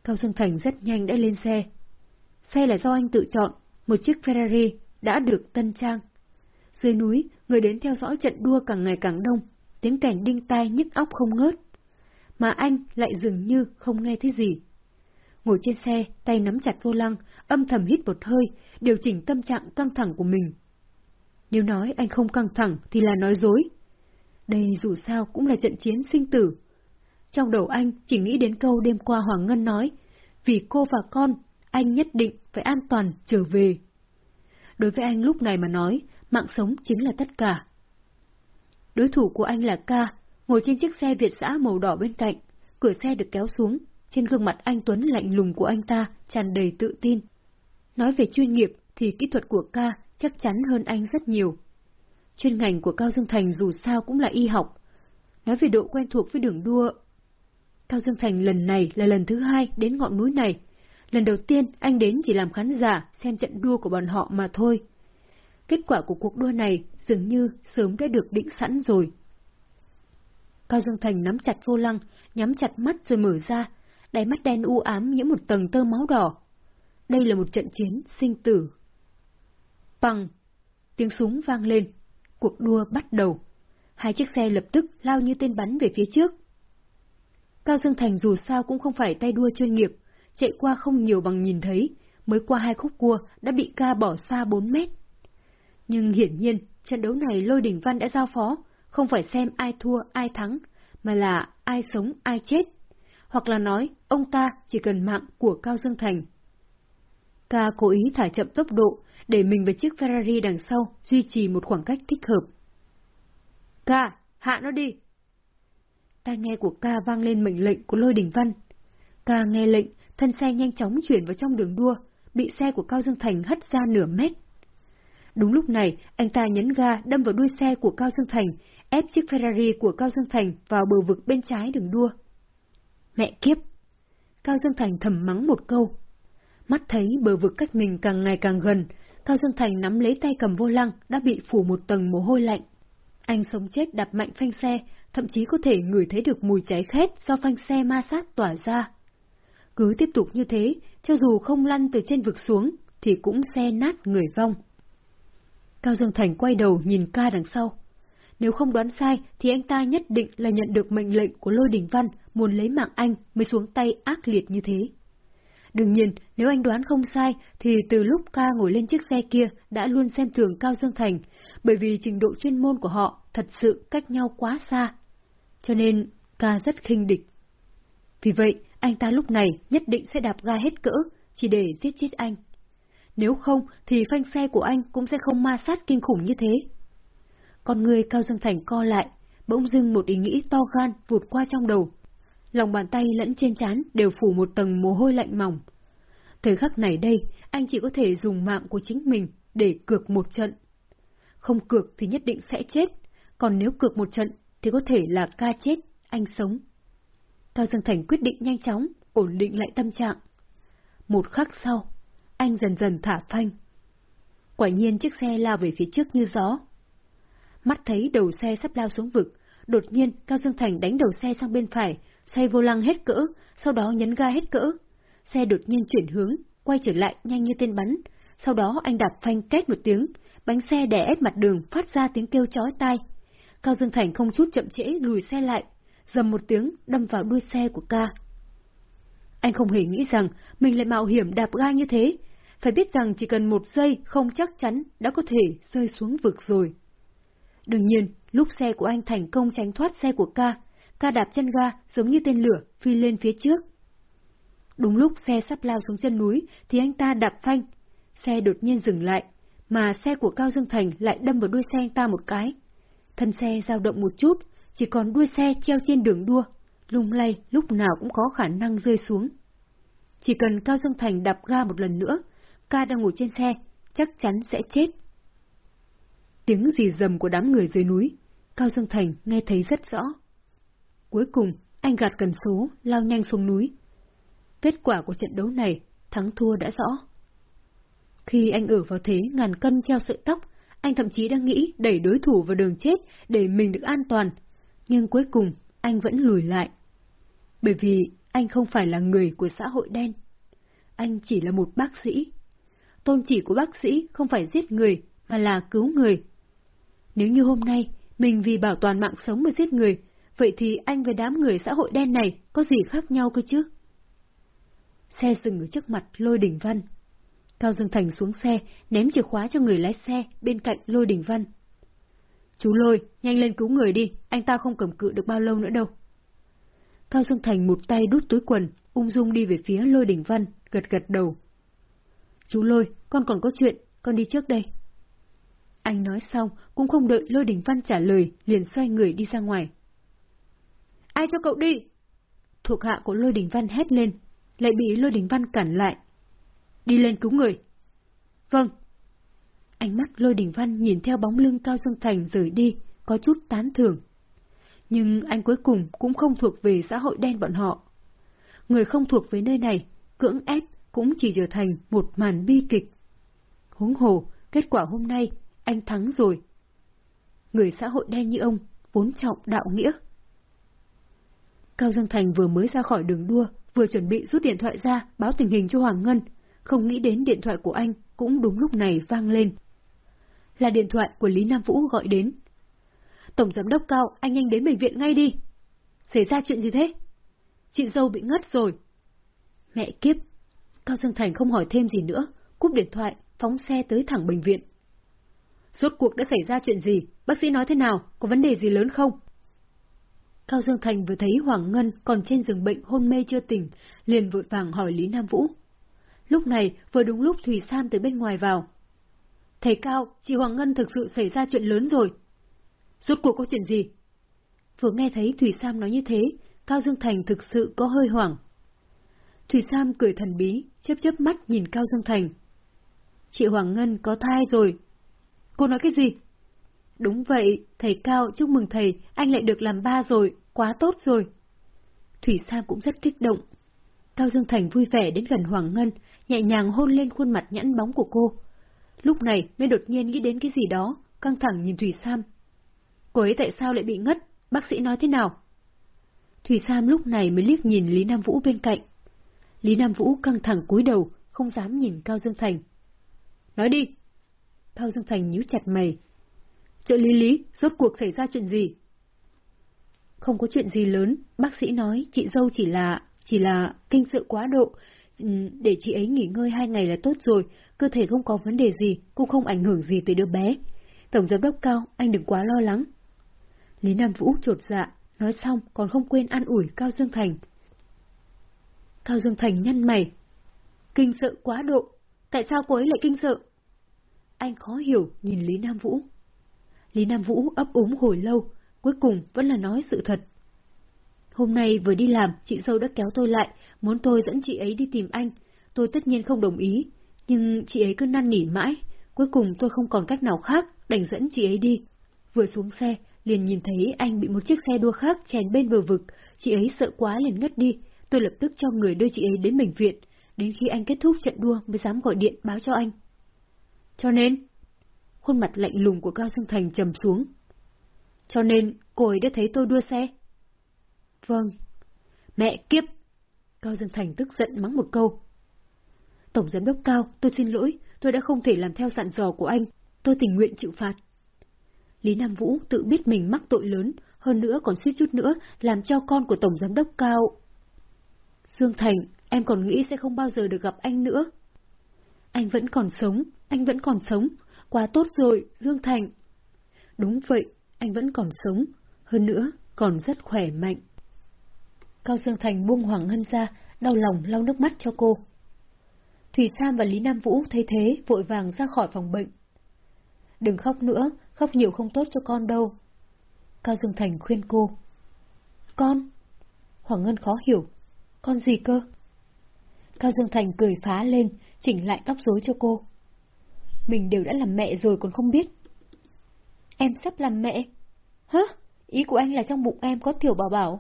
Cao Dương Thành rất nhanh đã lên xe. Xe là do anh tự chọn, một chiếc Ferrari đã được tân trang. Dưới núi, người đến theo dõi trận đua càng ngày càng đông, tiếng kèn đinh tai nhức óc không ngớt. Mà anh lại dường như không nghe thấy gì. Ngồi trên xe, tay nắm chặt vô lăng, âm thầm hít một hơi, điều chỉnh tâm trạng căng thẳng của mình. Nếu nói anh không căng thẳng thì là nói dối. Đây dù sao cũng là trận chiến sinh tử. Trong đầu anh chỉ nghĩ đến câu đêm qua Hoàng Ngân nói, vì cô và con, anh nhất định phải an toàn trở về. Đối với anh lúc này mà nói, mạng sống chính là tất cả. Đối thủ của anh là ca, ngồi trên chiếc xe Việt giã màu đỏ bên cạnh, cửa xe được kéo xuống, trên gương mặt anh Tuấn lạnh lùng của anh ta tràn đầy tự tin. Nói về chuyên nghiệp thì kỹ thuật của ca chắc chắn hơn anh rất nhiều. Chuyên ngành của Cao Dương Thành dù sao cũng là y học. Nói về độ quen thuộc với đường đua... Cao Dương Thành lần này là lần thứ hai đến ngọn núi này. Lần đầu tiên anh đến chỉ làm khán giả xem trận đua của bọn họ mà thôi. Kết quả của cuộc đua này dường như sớm đã được định sẵn rồi. Cao Dương Thành nắm chặt vô lăng, nhắm chặt mắt rồi mở ra, đáy mắt đen u ám nhiễm một tầng tơ máu đỏ. Đây là một trận chiến sinh tử. Bằng! Tiếng súng vang lên. Cuộc đua bắt đầu. Hai chiếc xe lập tức lao như tên bắn về phía trước. Cao Dương Thành dù sao cũng không phải tay đua chuyên nghiệp, chạy qua không nhiều bằng nhìn thấy, mới qua hai khúc cua đã bị ca bỏ xa 4 mét. Nhưng hiển nhiên, trận đấu này Lôi Đình Văn đã giao phó, không phải xem ai thua ai thắng, mà là ai sống ai chết. Hoặc là nói, ông ta chỉ cần mạng của Cao Dương Thành. Ca cố ý thả chậm tốc độ, để mình với chiếc Ferrari đằng sau duy trì một khoảng cách thích hợp. Ca, hạ nó đi! Tai nghe của ca vang lên mệnh lệnh của lôi đình văn. Ca nghe lệnh, thân xe nhanh chóng chuyển vào trong đường đua, bị xe của Cao Dương Thành hất ra nửa mét. Đúng lúc này, anh ta nhấn ga đâm vào đuôi xe của Cao Dương Thành, ép chiếc Ferrari của Cao Dương Thành vào bờ vực bên trái đường đua. Mẹ kiếp! Cao Dương Thành thầm mắng một câu. Mắt thấy bờ vực cách mình càng ngày càng gần, Cao Dương Thành nắm lấy tay cầm vô lăng đã bị phủ một tầng mồ hôi lạnh. Anh sống chết đạp mạnh phanh xe, thậm chí có thể ngửi thấy được mùi cháy khét do phanh xe ma sát tỏa ra. Cứ tiếp tục như thế, cho dù không lăn từ trên vực xuống, thì cũng xe nát người vong. Cao Dương Thành quay đầu nhìn ca đằng sau. Nếu không đoán sai, thì anh ta nhất định là nhận được mệnh lệnh của Lôi Đình Văn muốn lấy mạng anh mới xuống tay ác liệt như thế. Đương nhiên, nếu anh đoán không sai, thì từ lúc ca ngồi lên chiếc xe kia đã luôn xem thường Cao Dương Thành, bởi vì trình độ chuyên môn của họ thật sự cách nhau quá xa. Cho nên, ca rất khinh địch. Vì vậy, anh ta lúc này nhất định sẽ đạp ga hết cỡ, chỉ để giết chết anh. Nếu không, thì phanh xe của anh cũng sẽ không ma sát kinh khủng như thế. Con người Cao Dương Thành co lại, bỗng dưng một ý nghĩ to gan vụt qua trong đầu. Lòng bàn tay lẫn trên trán đều phủ một tầng mồ hôi lạnh mỏng. Thời khắc này đây, anh chỉ có thể dùng mạng của chính mình để cược một trận. Không cược thì nhất định sẽ chết, còn nếu cược một trận thì có thể là ca chết, anh sống. Cao Dương Thành quyết định nhanh chóng, ổn định lại tâm trạng. Một khắc sau, anh dần dần thả phanh. Quả nhiên chiếc xe lao về phía trước như gió. Mắt thấy đầu xe sắp lao xuống vực, đột nhiên Cao Dương Thành đánh đầu xe sang bên phải, xoay vô lăng hết cỡ, sau đó nhấn ga hết cỡ. Xe đột nhiên chuyển hướng, quay trở lại nhanh như tên bắn. Sau đó anh đạp phanh két một tiếng, bánh xe đè ép mặt đường phát ra tiếng kêu chói tai. Cao Dương Thành không chút chậm trễ lùi xe lại, dầm một tiếng đâm vào đuôi xe của ca. Anh không hề nghĩ rằng mình lại mạo hiểm đạp ga như thế, phải biết rằng chỉ cần một giây không chắc chắn đã có thể rơi xuống vực rồi. Đương nhiên, lúc xe của anh thành công tránh thoát xe của ca, ca đạp chân ga giống như tên lửa phi lên phía trước. Đúng lúc xe sắp lao xuống chân núi thì anh ta đạp phanh. Xe đột nhiên dừng lại, mà xe của Cao Dương Thành lại đâm vào đuôi xe anh ta một cái. Thân xe dao động một chút, chỉ còn đuôi xe treo trên đường đua, lung lay lúc nào cũng có khả năng rơi xuống. Chỉ cần Cao Dương Thành đạp ga một lần nữa, ca đang ngồi trên xe, chắc chắn sẽ chết. Tiếng rì rầm của đám người dưới núi, Cao Dương Thành nghe thấy rất rõ. Cuối cùng, anh gạt cần số, lao nhanh xuống núi. Kết quả của trận đấu này, thắng thua đã rõ. Khi anh ở vào thế ngàn cân treo sợi tóc, anh thậm chí đang nghĩ đẩy đối thủ vào đường chết để mình được an toàn. Nhưng cuối cùng, anh vẫn lùi lại. Bởi vì anh không phải là người của xã hội đen. Anh chỉ là một bác sĩ. Tôn chỉ của bác sĩ không phải giết người, mà là cứu người. Nếu như hôm nay, mình vì bảo toàn mạng sống mà giết người, vậy thì anh với đám người xã hội đen này có gì khác nhau cơ chứ? Xe dừng ở trước mặt Lôi Đình Văn. Cao Dương Thành xuống xe, ném chìa khóa cho người lái xe bên cạnh Lôi Đình Văn. Chú Lôi, nhanh lên cứu người đi, anh ta không cầm cự được bao lâu nữa đâu. Cao Dương Thành một tay đút túi quần, ung dung đi về phía Lôi Đình Văn, gật gật đầu. Chú Lôi, con còn có chuyện, con đi trước đây. Anh nói xong, cũng không đợi Lôi Đình Văn trả lời, liền xoay người đi ra ngoài. Ai cho cậu đi? Thuộc hạ của Lôi Đình Văn hét lên, lại bị Lôi Đình Văn cản lại. Đi lên cứu người. Vâng. Ánh mắt Lôi Đình Văn nhìn theo bóng lưng Cao Dương Thành rời đi, có chút tán thưởng. Nhưng anh cuối cùng cũng không thuộc về xã hội đen bọn họ. Người không thuộc về nơi này, cưỡng ép cũng chỉ trở thành một màn bi kịch. Huống hồ, kết quả hôm nay, anh thắng rồi. Người xã hội đen như ông, vốn trọng đạo nghĩa. Cao Dương Thành vừa mới ra khỏi đường đua, vừa chuẩn bị rút điện thoại ra báo tình hình cho Hoàng Ngân, không nghĩ đến điện thoại của anh cũng đúng lúc này vang lên. Là điện thoại của Lý Nam Vũ gọi đến. Tổng giám đốc Cao, anh nhanh đến bệnh viện ngay đi. Xảy ra chuyện gì thế? Chị dâu bị ngất rồi. Mẹ kiếp. Cao Dương Thành không hỏi thêm gì nữa, cúp điện thoại, phóng xe tới thẳng bệnh viện. Rốt cuộc đã xảy ra chuyện gì? Bác sĩ nói thế nào? Có vấn đề gì lớn không? Cao Dương Thành vừa thấy Hoàng Ngân còn trên giường bệnh hôn mê chưa tỉnh, liền vội vàng hỏi Lý Nam Vũ. Lúc này, vừa đúng lúc Thùy Sam từ bên ngoài vào. Thầy Cao, chị Hoàng Ngân thực sự xảy ra chuyện lớn rồi. Rốt cuộc có chuyện gì? Vừa nghe thấy Thủy Sam nói như thế, Cao Dương Thành thực sự có hơi hoảng. Thủy Sam cười thần bí, chớp chớp mắt nhìn Cao Dương Thành. Chị Hoàng Ngân có thai rồi. Cô nói cái gì? Đúng vậy, thầy Cao, chúc mừng thầy, anh lại được làm ba rồi, quá tốt rồi. Thủy Sam cũng rất kích động. Cao Dương Thành vui vẻ đến gần Hoàng Ngân, nhẹ nhàng hôn lên khuôn mặt nhẵn bóng của cô. Lúc này mới đột nhiên nghĩ đến cái gì đó, căng thẳng nhìn Thủy Sam. Cô ấy tại sao lại bị ngất? Bác sĩ nói thế nào? Thủy Sam lúc này mới liếc nhìn Lý Nam Vũ bên cạnh. Lý Nam Vũ căng thẳng cúi đầu, không dám nhìn Cao Dương Thành. Nói đi! Cao Dương Thành nhíu chặt mày. Trợ lý lý, rốt cuộc xảy ra chuyện gì? Không có chuyện gì lớn, bác sĩ nói chị dâu chỉ là, chỉ là kinh sợ quá độ, ừ, để chị ấy nghỉ ngơi hai ngày là tốt rồi, cơ thể không có vấn đề gì, cũng không ảnh hưởng gì tới đứa bé. Tổng giám đốc Cao, anh đừng quá lo lắng. Lý Nam Vũ trột dạ, nói xong còn không quên an ủi Cao Dương Thành. Cao Dương Thành nhăn mày. Kinh sợ quá độ, tại sao cô ấy lại kinh sợ? Anh khó hiểu nhìn Lý Nam Vũ. Lý Nam Vũ ấp úng hồi lâu, cuối cùng vẫn là nói sự thật. Hôm nay vừa đi làm, chị dâu đã kéo tôi lại, muốn tôi dẫn chị ấy đi tìm anh. Tôi tất nhiên không đồng ý, nhưng chị ấy cứ năn nỉ mãi. Cuối cùng tôi không còn cách nào khác, đành dẫn chị ấy đi. Vừa xuống xe, liền nhìn thấy anh bị một chiếc xe đua khác chèn bên bờ vực. Chị ấy sợ quá liền ngất đi. Tôi lập tức cho người đưa chị ấy đến bệnh viện. Đến khi anh kết thúc trận đua mới dám gọi điện báo cho anh. Cho nên... Khuôn mặt lạnh lùng của Cao Dương Thành trầm xuống. Cho nên, cô ấy đã thấy tôi đua xe. Vâng. Mẹ kiếp! Cao Dương Thành tức giận mắng một câu. Tổng giám đốc Cao, tôi xin lỗi, tôi đã không thể làm theo dặn dò của anh, tôi tình nguyện chịu phạt. Lý Nam Vũ tự biết mình mắc tội lớn, hơn nữa còn suýt chút nữa làm cho con của Tổng Giám đốc Cao. Dương Thành, em còn nghĩ sẽ không bao giờ được gặp anh nữa. Anh vẫn còn sống, anh vẫn còn sống, quá tốt rồi, Dương Thành. Đúng vậy, anh vẫn còn sống, hơn nữa còn rất khỏe mạnh. Cao Dương Thành buông Hoàng Ngân ra, đau lòng lau nước mắt cho cô. Thủy Sam và Lý Nam Vũ thấy thế, vội vàng ra khỏi phòng bệnh. Đừng khóc nữa, khóc nhiều không tốt cho con đâu. Cao Dương Thành khuyên cô. Con? Hoàng Ngân khó hiểu. Con gì cơ? Cao Dương Thành cười phá lên, chỉnh lại tóc rối cho cô. Mình đều đã làm mẹ rồi còn không biết. Em sắp làm mẹ? Hả? Ý của anh là trong bụng em có tiểu bảo bảo.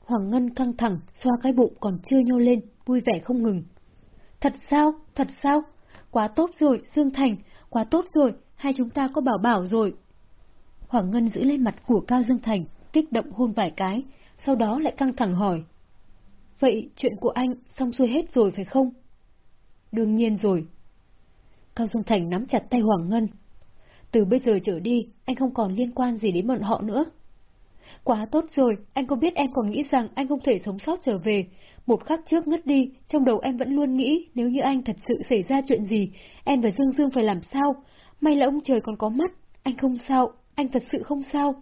Hoàng Ngân căng thẳng, xoa cái bụng còn chưa nhô lên, vui vẻ không ngừng. Thật sao? Thật sao? Quá tốt rồi, Dương Thành, quá tốt rồi, hai chúng ta có bảo bảo rồi. Hoàng Ngân giữ lên mặt của Cao Dương Thành, kích động hôn vài cái, sau đó lại căng thẳng hỏi. Vậy chuyện của anh xong xuôi hết rồi phải không? Đương nhiên rồi. Cao Dương Thành nắm chặt tay Hoàng Ngân. Từ bây giờ trở đi, anh không còn liên quan gì đến bọn họ nữa. Quá tốt rồi, anh có biết em còn nghĩ rằng anh không thể sống sót trở về. Một khắc trước ngất đi, trong đầu em vẫn luôn nghĩ nếu như anh thật sự xảy ra chuyện gì, em và Dương Dương phải làm sao? May là ông trời còn có mắt, anh không sao, anh thật sự không sao.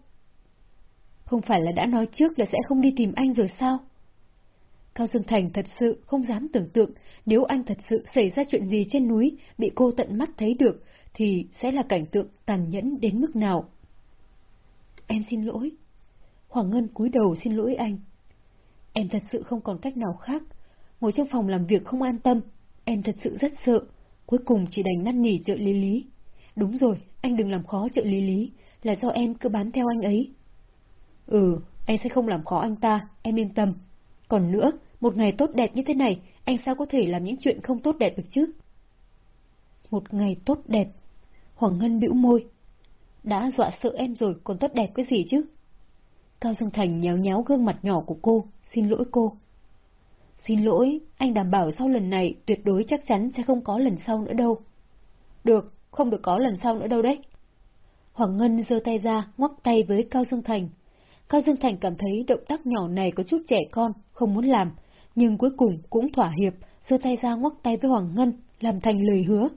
Không phải là đã nói trước là sẽ không đi tìm anh rồi sao? Cao Dương Thành thật sự không dám tưởng tượng nếu anh thật sự xảy ra chuyện gì trên núi, bị cô tận mắt thấy được, thì sẽ là cảnh tượng tàn nhẫn đến mức nào. Em xin lỗi. Hoàng Ngân cúi đầu xin lỗi anh. Em thật sự không còn cách nào khác. Ngồi trong phòng làm việc không an tâm, em thật sự rất sợ. Cuối cùng chỉ đành năn nỉ trợ lý lý. Đúng rồi, anh đừng làm khó trợ lý lý, là do em cứ bám theo anh ấy. Ừ, anh sẽ không làm khó anh ta, em yên tâm. Còn nữa, một ngày tốt đẹp như thế này, anh sao có thể làm những chuyện không tốt đẹp được chứ? Một ngày tốt đẹp. Hoàng Ngân bĩu môi. Đã dọa sợ em rồi, còn tốt đẹp cái gì chứ? Cao Dương Thành nhéo nhéo gương mặt nhỏ của cô, xin lỗi cô. Xin lỗi, anh đảm bảo sau lần này tuyệt đối chắc chắn sẽ không có lần sau nữa đâu. Được, không được có lần sau nữa đâu đấy. Hoàng Ngân giơ tay ra, ngoắc tay với Cao Dương Thành. Cao Dương Thành cảm thấy động tác nhỏ này có chút trẻ con, không muốn làm, nhưng cuối cùng cũng thỏa hiệp, giơ tay ra ngoắc tay với Hoàng Ngân, làm thành lời hứa.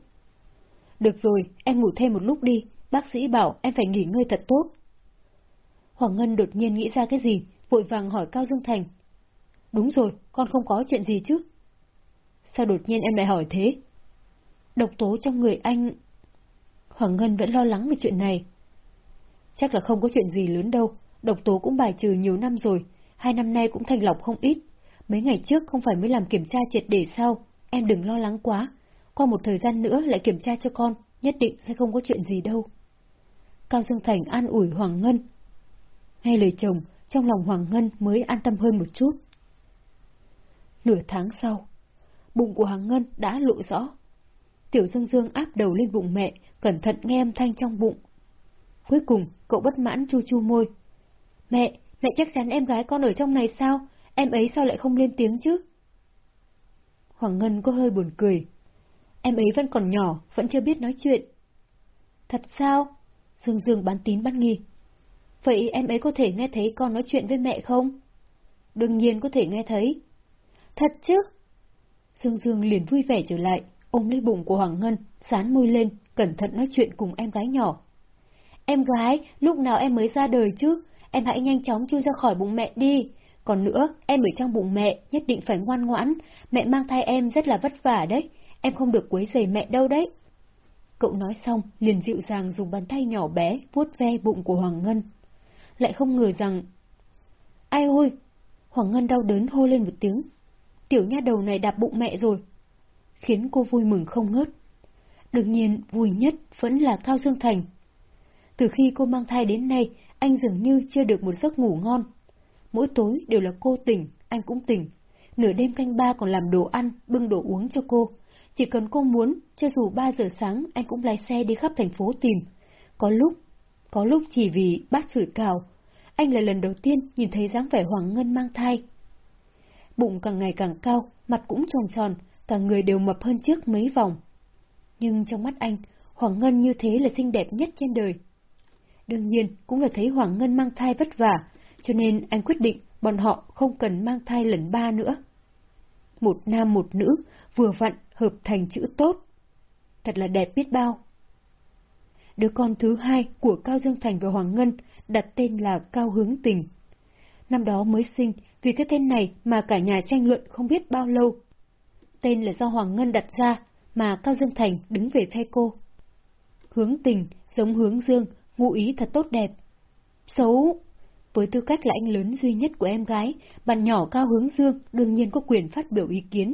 Được rồi, em ngủ thêm một lúc đi, bác sĩ bảo em phải nghỉ ngơi thật tốt. Hoàng Ngân đột nhiên nghĩ ra cái gì, vội vàng hỏi Cao Dương Thành. Đúng rồi, con không có chuyện gì chứ? Sao đột nhiên em lại hỏi thế? Độc tố trong người anh... Hoàng Ngân vẫn lo lắng về chuyện này. Chắc là không có chuyện gì lớn đâu, độc tố cũng bài trừ nhiều năm rồi, hai năm nay cũng thanh lọc không ít. Mấy ngày trước không phải mới làm kiểm tra triệt để sao? em đừng lo lắng quá, qua một thời gian nữa lại kiểm tra cho con, nhất định sẽ không có chuyện gì đâu. Cao Dương Thành an ủi Hoàng Ngân. Nghe lời chồng, trong lòng Hoàng Ngân mới an tâm hơn một chút. Nửa tháng sau, bụng của Hoàng Ngân đã lộ rõ. Tiểu Dương Dương áp đầu lên bụng mẹ, cẩn thận nghe âm thanh trong bụng. Cuối cùng, cậu bất mãn chu chu môi. Mẹ, mẹ chắc chắn em gái con ở trong này sao? Em ấy sao lại không lên tiếng chứ? Hoàng Ngân có hơi buồn cười. Em ấy vẫn còn nhỏ, vẫn chưa biết nói chuyện. Thật sao? Dương Dương bán tín bán nghi. Vậy em ấy có thể nghe thấy con nói chuyện với mẹ không? Đương nhiên có thể nghe thấy. Thật chứ? Dương Dương liền vui vẻ trở lại, ôm lấy bụng của Hoàng Ngân, sán môi lên, cẩn thận nói chuyện cùng em gái nhỏ. Em gái, lúc nào em mới ra đời chứ? Em hãy nhanh chóng chui ra khỏi bụng mẹ đi. Còn nữa, em ở trong bụng mẹ, nhất định phải ngoan ngoãn. Mẹ mang thai em rất là vất vả đấy. Em không được quấy rầy mẹ đâu đấy. Cậu nói xong, liền dịu dàng dùng bàn tay nhỏ bé vuốt ve bụng của Hoàng Ngân. Lại không ngờ rằng... Ai ôi! Hoàng Ngân đau đớn hô lên một tiếng. Tiểu nha đầu này đạp bụng mẹ rồi. Khiến cô vui mừng không ngớt. Đương nhiên, vui nhất vẫn là Cao Dương Thành. Từ khi cô mang thai đến nay, anh dường như chưa được một giấc ngủ ngon. Mỗi tối đều là cô tỉnh, anh cũng tỉnh. Nửa đêm canh ba còn làm đồ ăn, bưng đồ uống cho cô. Chỉ cần cô muốn, cho dù 3 giờ sáng anh cũng lái xe đi khắp thành phố tìm. Có lúc, có lúc chỉ vì bát sủi cào, anh là lần đầu tiên nhìn thấy dáng vẻ Hoàng Ngân mang thai. Bụng càng ngày càng cao, mặt cũng tròn tròn, cả người đều mập hơn trước mấy vòng. Nhưng trong mắt anh, Hoàng Ngân như thế là xinh đẹp nhất trên đời. Đương nhiên, cũng là thấy Hoàng Ngân mang thai vất vả, cho nên anh quyết định bọn họ không cần mang thai lần ba nữa. Một nam một nữ, vừa vặn hợp thành chữ tốt. Thật là đẹp biết bao. Đứa con thứ hai của Cao Dương Thành và Hoàng Ngân đặt tên là Cao Hướng Tình. Năm đó mới sinh, vì cái tên này mà cả nhà tranh luận không biết bao lâu. Tên là do Hoàng Ngân đặt ra, mà Cao Dương Thành đứng về phe cô. Hướng Tình, giống Hướng Dương, ngụ ý thật tốt đẹp. Xấu! Với tư cách là anh lớn duy nhất của em gái, bạn nhỏ Cao Hướng Dương đương nhiên có quyền phát biểu ý kiến.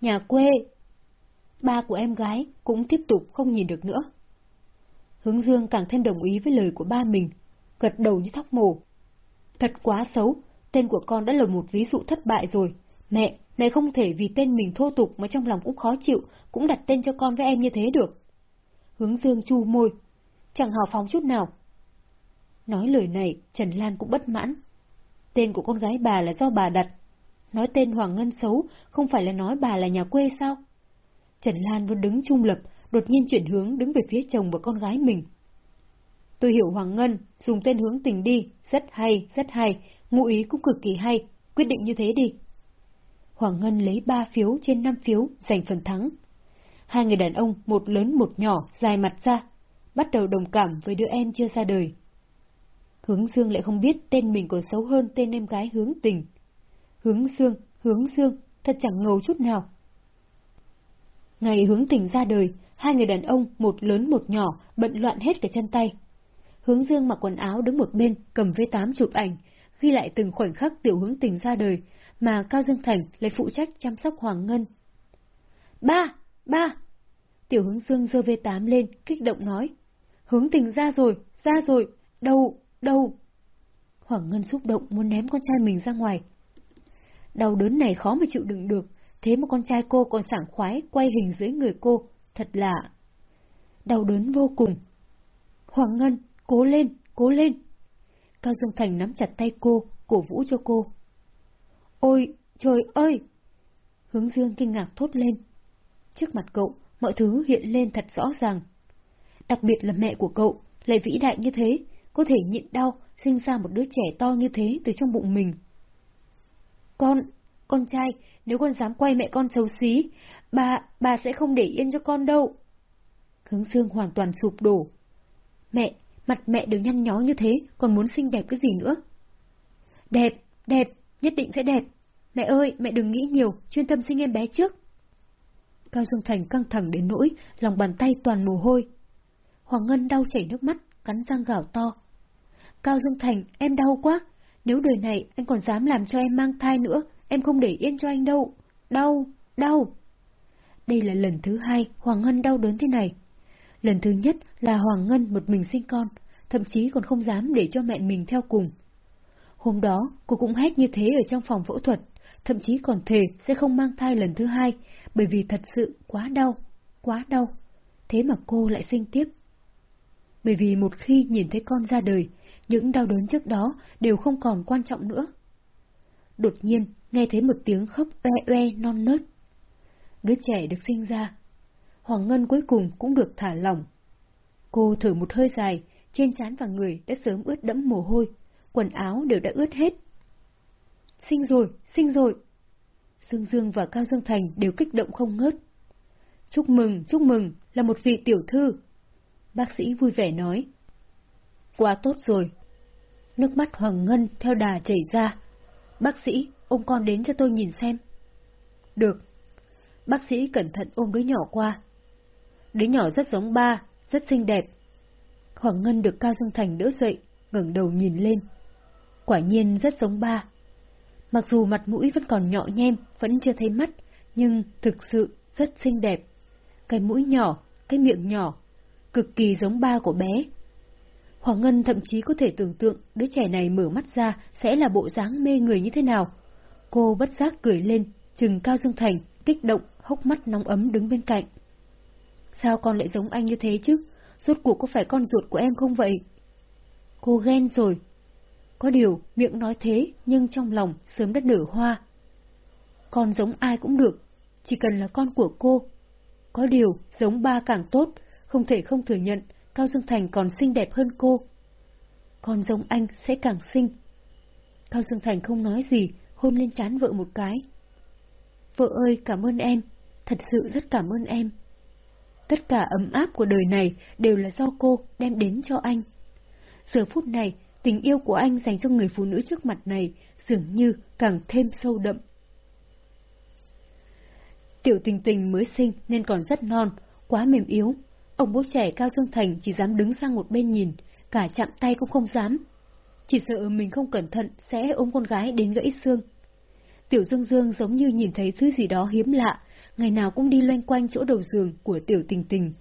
Nhà quê! Ba của em gái cũng tiếp tục không nhìn được nữa. Hướng Dương càng thêm đồng ý với lời của ba mình, gật đầu như thóc mổ. Thật quá xấu, tên của con đã là một ví dụ thất bại rồi. Mẹ, mẹ không thể vì tên mình thô tục mà trong lòng cũng khó chịu, cũng đặt tên cho con với em như thế được. Hướng Dương chu môi, chẳng hào phóng chút nào. Nói lời này, Trần Lan cũng bất mãn. Tên của con gái bà là do bà đặt. Nói tên Hoàng Ngân xấu, không phải là nói bà là nhà quê sao? Trần Lan vẫn đứng trung lập, đột nhiên chuyển hướng đứng về phía chồng và con gái mình. Tôi hiểu Hoàng Ngân, dùng tên hướng tình đi, rất hay, rất hay, ngụ ý cũng cực kỳ hay, quyết định như thế đi. Hoàng Ngân lấy ba phiếu trên năm phiếu, giành phần thắng. Hai người đàn ông, một lớn một nhỏ, dài mặt ra, bắt đầu đồng cảm với đứa em chưa ra đời. Hướng Dương lại không biết tên mình còn xấu hơn tên em gái hướng tình. Hướng Dương, hướng Dương, thật chẳng ngầu chút nào. Ngày hướng tình ra đời, hai người đàn ông, một lớn một nhỏ, bận loạn hết cả chân tay. Hướng Dương mặc quần áo đứng một bên, cầm v tám chụp ảnh, ghi lại từng khoảnh khắc tiểu hướng tình ra đời, mà Cao Dương Thành lại phụ trách chăm sóc Hoàng Ngân. Ba! Ba! Tiểu hướng Dương giơ v tám lên, kích động nói. Hướng tình ra rồi, ra rồi, đâu, đâu? Hoàng Ngân xúc động muốn ném con trai mình ra ngoài. Đau đớn này khó mà chịu đựng được, thế mà con trai cô còn sảng khoái quay hình dưới người cô, thật lạ. Đau đớn vô cùng. Hoàng Ngân, cố lên, cố lên. Cao Dương Thành nắm chặt tay cô, cổ vũ cho cô. Ôi, trời ơi! Hướng Dương kinh ngạc thốt lên. Trước mặt cậu, mọi thứ hiện lên thật rõ ràng. Đặc biệt là mẹ của cậu, lại vĩ đại như thế, có thể nhịn đau, sinh ra một đứa trẻ to như thế từ trong bụng mình. Con, con trai, nếu con dám quay mẹ con xấu xí, bà, bà sẽ không để yên cho con đâu. Hướng Dương hoàn toàn sụp đổ. Mẹ, mặt mẹ đều nhăn nhó như thế, còn muốn xinh đẹp cái gì nữa? Đẹp, đẹp, nhất định sẽ đẹp. Mẹ ơi, mẹ đừng nghĩ nhiều, chuyên tâm sinh em bé trước. Cao Dương Thành căng thẳng đến nỗi, lòng bàn tay toàn mồ hôi. Hoàng Ngân đau chảy nước mắt, cắn răng gào to. Cao Dương Thành, em đau quá. Nếu đời này anh còn dám làm cho em mang thai nữa, em không để yên cho anh đâu. Đau, đau. đây là lần thứ hai Hoàng Ngân đau đớn thế này. Lần thứ nhất là Hoàng Ngân một mình sinh con, thậm chí còn không dám để cho mẹ mình theo cùng. Hôm đó, cô cũng hét như thế ở trong phòng phẫu thuật, thậm chí còn thề sẽ không mang thai lần thứ hai, bởi vì thật sự quá đau, quá đau. Thế mà cô lại sinh tiếp. Bởi vì một khi nhìn thấy con ra đời, những đau đớn trước đó đều không còn quan trọng nữa. Đột nhiên, nghe thấy một tiếng khóc oe oe non nớt. Đứa trẻ được sinh ra. Hoàng Ngân cuối cùng cũng được thả lỏng. Cô thở một hơi dài, trên trán và người đã sớm ướt đẫm mồ hôi, quần áo đều đã ướt hết. Sinh rồi, sinh rồi! Dương Dương và Cao Dương Thành đều kích động không ngớt. Chúc mừng, chúc mừng, là một vị tiểu thư. Bác sĩ vui vẻ nói. Quá tốt rồi. Nước mắt Hoàng Ngân theo đà chảy ra. Bác sĩ, ôm con đến cho tôi nhìn xem. Được. Bác sĩ cẩn thận ôm đứa nhỏ qua. Đứa nhỏ rất giống ba, rất xinh đẹp. Hoàng Ngân được Cao Dương Thành đỡ dậy, ngẩng đầu nhìn lên. Quả nhiên rất giống ba. Mặc dù mặt mũi vẫn còn nhỏ nhem, vẫn chưa thấy mắt, nhưng thực sự rất xinh đẹp. Cái mũi nhỏ, cái miệng nhỏ, cực kỳ giống ba của bé. Hoàng Ngân thậm chí có thể tưởng tượng đứa trẻ này mở mắt ra sẽ là bộ dáng mê người như thế nào. Cô bất giác cười lên, chừng Cao Dương Thành, kích động, hốc mắt nóng ấm đứng bên cạnh. Sao con lại giống anh như thế chứ? Rốt cuộc có phải con ruột của em không vậy? Cô ghen rồi. Có điều, miệng nói thế, nhưng trong lòng sớm đã nở hoa. Con giống ai cũng được, chỉ cần là con của cô. Có điều, giống ba càng tốt, không thể không thừa nhận, Cao Dương Thành còn xinh đẹp hơn cô. Con giống anh sẽ càng xinh. Cao Dương Thành không nói gì, hôn lên chán vợ một cái. Vợ ơi, cảm ơn em, thật sự rất cảm ơn em. Tất cả ấm áp của đời này đều là do cô đem đến cho anh. Giờ phút này, tình yêu của anh dành cho người phụ nữ trước mặt này dường như càng thêm sâu đậm. Tiểu tình tình mới sinh nên còn rất non, quá mềm yếu. Ông bố trẻ Cao Dương Thành chỉ dám đứng sang một bên nhìn, cả chạm tay cũng không dám. Chỉ sợ mình không cẩn thận sẽ ôm con gái đến gãy xương. Tiểu Dương Dương giống như nhìn thấy thứ gì đó hiếm lạ, ngày nào cũng đi loanh quanh chỗ đầu giường của tiểu tình tình.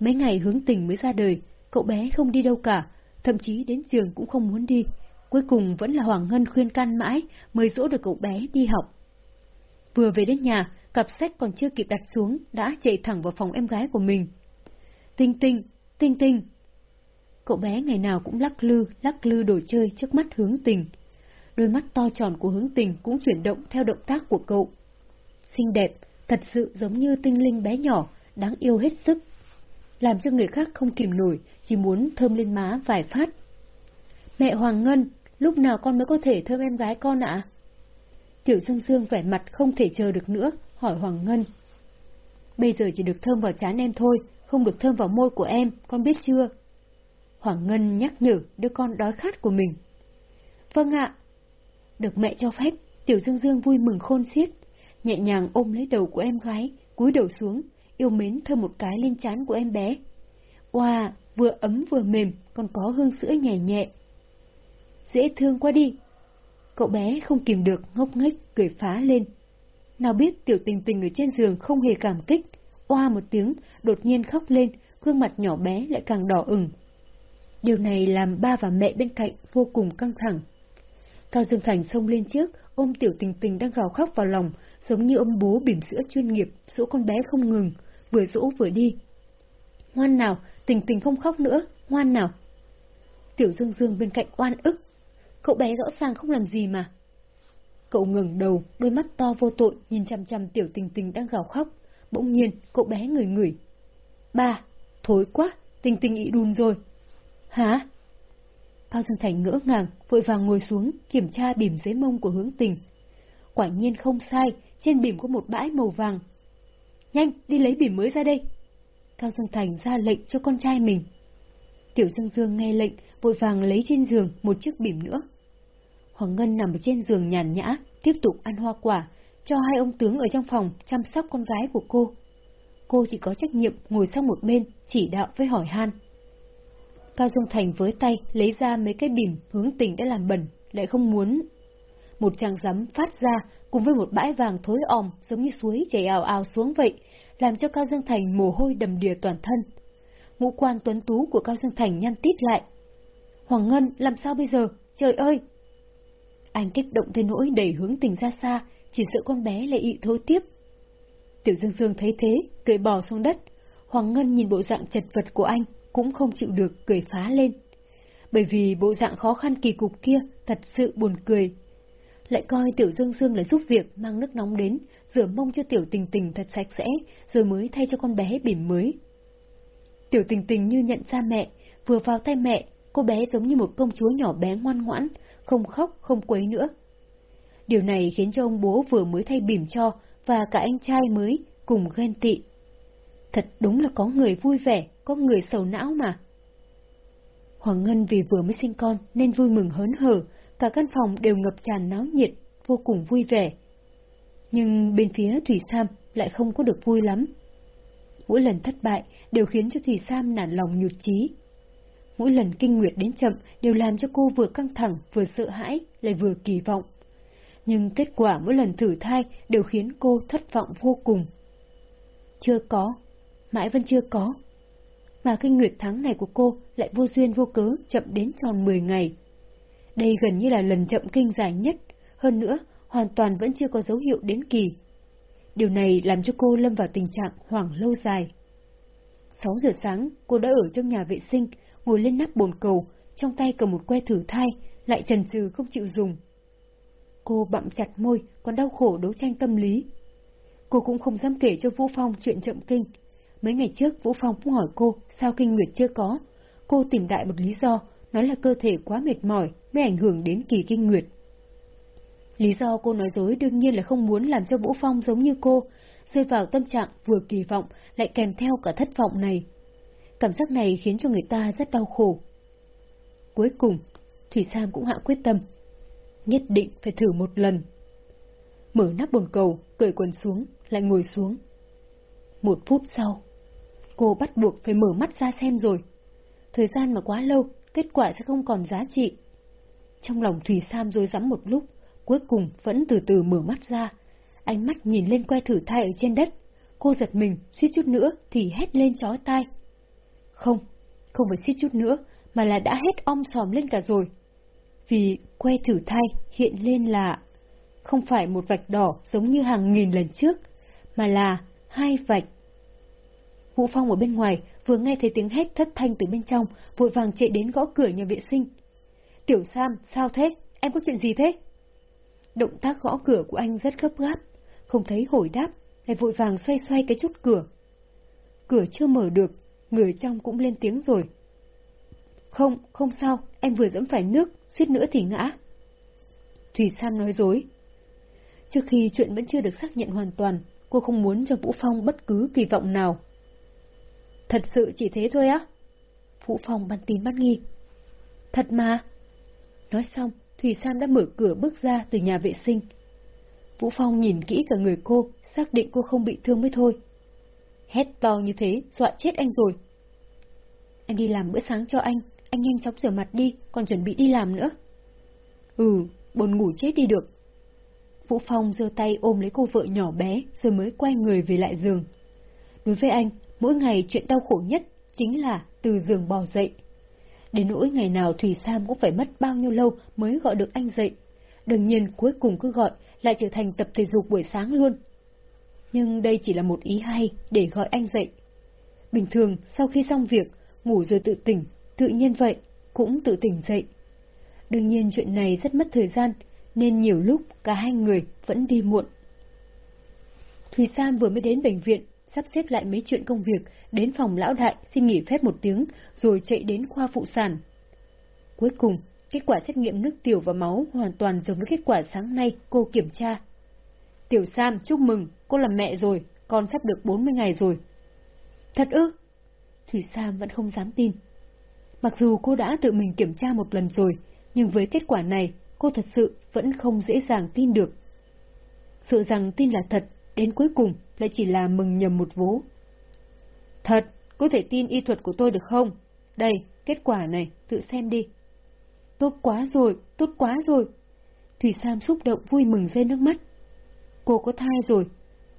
Mấy ngày hướng tình mới ra đời, cậu bé không đi đâu cả, thậm chí đến trường cũng không muốn đi. Cuối cùng vẫn là Hoàng Ngân khuyên can mãi mới dỗ được cậu bé đi học. Vừa về đến nhà, cặp sách còn chưa kịp đặt xuống, đã chạy thẳng vào phòng em gái của mình. Tinh tinh, tinh tinh. Cậu bé ngày nào cũng lắc lư, lắc lư đồ chơi trước mắt hướng tình. Đôi mắt to tròn của hướng tình cũng chuyển động theo động tác của cậu. Xinh đẹp, thật sự giống như tinh linh bé nhỏ, đáng yêu hết sức. Làm cho người khác không kìm nổi, chỉ muốn thơm lên má vài phát. Mẹ Hoàng Ngân, lúc nào con mới có thể thơm em gái con ạ? Tiểu Dương Dương vẻ mặt không thể chờ được nữa, hỏi Hoàng Ngân. Bây giờ chỉ được thơm vào chán em thôi, không được thơm vào môi của em, con biết chưa? Hoàng Ngân nhắc nhở đứa con đói khát của mình. Vâng ạ. Được mẹ cho phép, Tiểu Dương Dương vui mừng khôn xiết, nhẹ nhàng ôm lấy đầu của em gái, cúi đầu xuống, yêu mến thơm một cái lên trán của em bé. Wow, vừa ấm vừa mềm, còn có hương sữa nhẹ nhẹ. Dễ thương quá đi. Cậu bé không kìm được, ngốc nghếch, cười phá lên. Nào biết tiểu tình tình ở trên giường không hề cảm kích, oa một tiếng, đột nhiên khóc lên, gương mặt nhỏ bé lại càng đỏ ửng. Điều này làm ba và mẹ bên cạnh vô cùng căng thẳng. Cao Dương Thành xông lên trước, ôm tiểu tình tình đang gào khóc vào lòng, giống như ông bố bỉm sữa chuyên nghiệp, dỗ con bé không ngừng, vừa dỗ vừa đi. Ngoan nào, tình tình không khóc nữa, ngoan nào. Tiểu Dương Dương bên cạnh oan ức. Cậu bé rõ ràng không làm gì mà. Cậu ngừng đầu, đôi mắt to vô tội nhìn chăm chăm tiểu tình tình đang gào khóc. Bỗng nhiên, cậu bé người người Ba, thối quá, tình tình ị đùn rồi. Hả? Cao Dương Thành ngỡ ngàng, vội vàng ngồi xuống, kiểm tra bìm dưới mông của hướng tình. Quả nhiên không sai, trên bìm có một bãi màu vàng. Nhanh, đi lấy bìm mới ra đây. Cao Dương Thành ra lệnh cho con trai mình. Tiểu Dương Dương nghe lệnh, vội vàng lấy trên giường một chiếc bìm nữa. Hoàng Ngân nằm trên giường nhàn nhã, tiếp tục ăn hoa quả, cho hai ông tướng ở trong phòng chăm sóc con gái của cô. Cô chỉ có trách nhiệm ngồi sang một bên, chỉ đạo với hỏi han. Cao Dương Thành với tay lấy ra mấy cái bìm hướng tình đã làm bẩn, lại không muốn. một tràng rắm phát ra cùng với một bãi vàng thối òm giống như suối chảy ào ào xuống vậy, làm cho Cao Dương Thành mồ hôi đầm đìa toàn thân. Ngũ quan tuấn tú của Cao Dương Thành nhăn tít lại. Hoàng Ngân, làm sao bây giờ? Trời ơi! Anh kích động tới nỗi đẩy hướng tình ra xa, chỉ sợ con bé lại ị thối tiếp. Tiểu Dương Dương thấy thế, cười bò xuống đất. Hoàng Ngân nhìn bộ dạng chật vật của anh, cũng không chịu được cười phá lên. Bởi vì bộ dạng khó khăn kỳ cục kia thật sự buồn cười. Lại coi Tiểu Dương Dương là giúp việc mang nước nóng đến, rửa mông cho Tiểu Tình Tình thật sạch sẽ, rồi mới thay cho con bé bỉm mới. Tiểu Tình Tình như nhận ra mẹ, vừa vào tay mẹ, cô bé giống như một công chúa nhỏ bé ngoan ngoãn, không khóc, không quấy nữa. Điều này khiến cho ông bố vừa mới thay bỉm cho và cả anh trai mới cùng ghen tị. Thật đúng là có người vui vẻ, có người sầu não mà. Hoàng Ngân vì vừa mới sinh con nên vui mừng hớn hở, cả căn phòng đều ngập tràn náo nhiệt, vô cùng vui vẻ. Nhưng bên phía Thủy Sam lại không có được vui lắm. Mỗi lần thất bại đều khiến cho Thủy Sam nản lòng nhụt chí. Mỗi lần kinh nguyệt đến chậm đều làm cho cô vừa căng thẳng, vừa sợ hãi, lại vừa kỳ vọng. Nhưng kết quả mỗi lần thử thai đều khiến cô thất vọng vô cùng. Chưa có, mãi vẫn chưa có. Mà kinh nguyệt tháng này của cô lại vô duyên vô cớ chậm đến tròn 10 ngày. Đây gần như là lần chậm kinh dài nhất, hơn nữa hoàn toàn vẫn chưa có dấu hiệu đến kỳ. Điều này làm cho cô lâm vào tình trạng hoảng lâu dài. 6 giờ sáng, cô đã ở trong nhà vệ sinh, ngồi lên nắp bồn cầu, trong tay cầm một que thử thai, lại chần chừ không chịu dùng. Cô bặm chặt môi, còn đau khổ đấu tranh tâm lý. Cô cũng không dám kể cho Vũ Phong chuyện chậm kinh. Mấy ngày trước Vũ Phong cũng hỏi cô sao kinh nguyệt chưa có. Cô tìm đại một lý do, nói là cơ thể quá mệt mỏi mới ảnh hưởng đến kỳ kinh nguyệt. Lý do cô nói dối đương nhiên là không muốn làm cho Vũ Phong giống như cô, rơi vào tâm trạng vừa kỳ vọng lại kèm theo cả thất vọng này. Cảm giác này khiến cho người ta rất đau khổ. Cuối cùng, Thủy Sam cũng hạ quyết tâm. Nhất định phải thử một lần. Mở nắp bồn cầu, cởi quần xuống, lại ngồi xuống. Một phút sau, cô bắt buộc phải mở mắt ra xem rồi. Thời gian mà quá lâu, kết quả sẽ không còn giá trị. Trong lòng Thủy Sam rối rắm một lúc, cuối cùng vẫn từ từ mở mắt ra. Ánh mắt nhìn lên que thử thai ở trên đất. Cô giật mình, suýt chút nữa thì hét lên chói tai. Không, không phải suýt chút nữa, mà là đã hết om sòm lên cả rồi. Vì que thử thai hiện lên là không phải một vạch đỏ giống như hàng nghìn lần trước, mà là hai vạch. Vũ Phong ở bên ngoài vừa nghe thấy tiếng hét thất thanh từ bên trong, vội vàng chạy đến gõ cửa nhà vệ sinh. Tiểu Sam, sao thế? Em có chuyện gì thế? Động tác gõ cửa của anh rất gấp gáp, không thấy hồi đáp, lại vội vàng xoay xoay cái chút cửa. Cửa chưa mở được, người trong cũng lên tiếng rồi. Không, không sao, em vừa dẫm phải nước, suýt nữa thì ngã. Thủy Sam nói dối. Trước khi chuyện vẫn chưa được xác nhận hoàn toàn, cô không muốn cho Vũ Phong bất cứ kỳ vọng nào. Thật sự chỉ thế thôi á? Vũ Phong băn tin bắt nghi. Thật mà. Nói xong, Thủy Sam đã mở cửa bước ra từ nhà vệ sinh. Vũ Phong nhìn kỹ cả người cô, xác định cô không bị thương mới thôi. Hét to như thế, dọa chết anh rồi. Em đi làm bữa sáng cho anh, anh nhanh chóng rửa mặt đi, còn chuẩn bị đi làm nữa. Ừ, buồn ngủ chết đi được. Vũ Phong giơ tay ôm lấy cô vợ nhỏ bé, rồi mới quay người về lại giường. Đối với anh, mỗi ngày chuyện đau khổ nhất chính là từ giường bò dậy. Đến nỗi ngày nào Thủy Sam cũng phải mất bao nhiêu lâu mới gọi được anh dậy. Đương nhiên cuối cùng cứ gọi lại trở thành tập thể dục buổi sáng luôn. Nhưng đây chỉ là một ý hay để gọi anh dậy. Bình thường, sau khi xong việc, ngủ rồi tự tỉnh, tự nhiên vậy, cũng tự tỉnh dậy. Đương nhiên chuyện này rất mất thời gian, nên nhiều lúc cả hai người vẫn đi muộn. Thùy Sam vừa mới đến bệnh viện, sắp xếp lại mấy chuyện công việc, đến phòng lão đại xin nghỉ phép một tiếng, rồi chạy đến khoa phụ sản. Cuối cùng, kết quả xét nghiệm nước tiểu và máu hoàn toàn giống với kết quả sáng nay cô kiểm tra. Tiểu Sam, chúc mừng, cô làm mẹ rồi, con sắp được 40 ngày rồi. Thật ư? Thủy Sam vẫn không dám tin. Mặc dù cô đã tự mình kiểm tra một lần rồi, nhưng với kết quả này, cô thật sự vẫn không dễ dàng tin được. Sự rằng tin là thật, đến cuối cùng lại chỉ là mừng nhầm một vố. Thật, có thể tin y thuật của tôi được không? Đây, kết quả này, tự xem đi. Tốt quá rồi, tốt quá rồi. Thủy Sam xúc động vui mừng rơi nước mắt. Cô có thai rồi.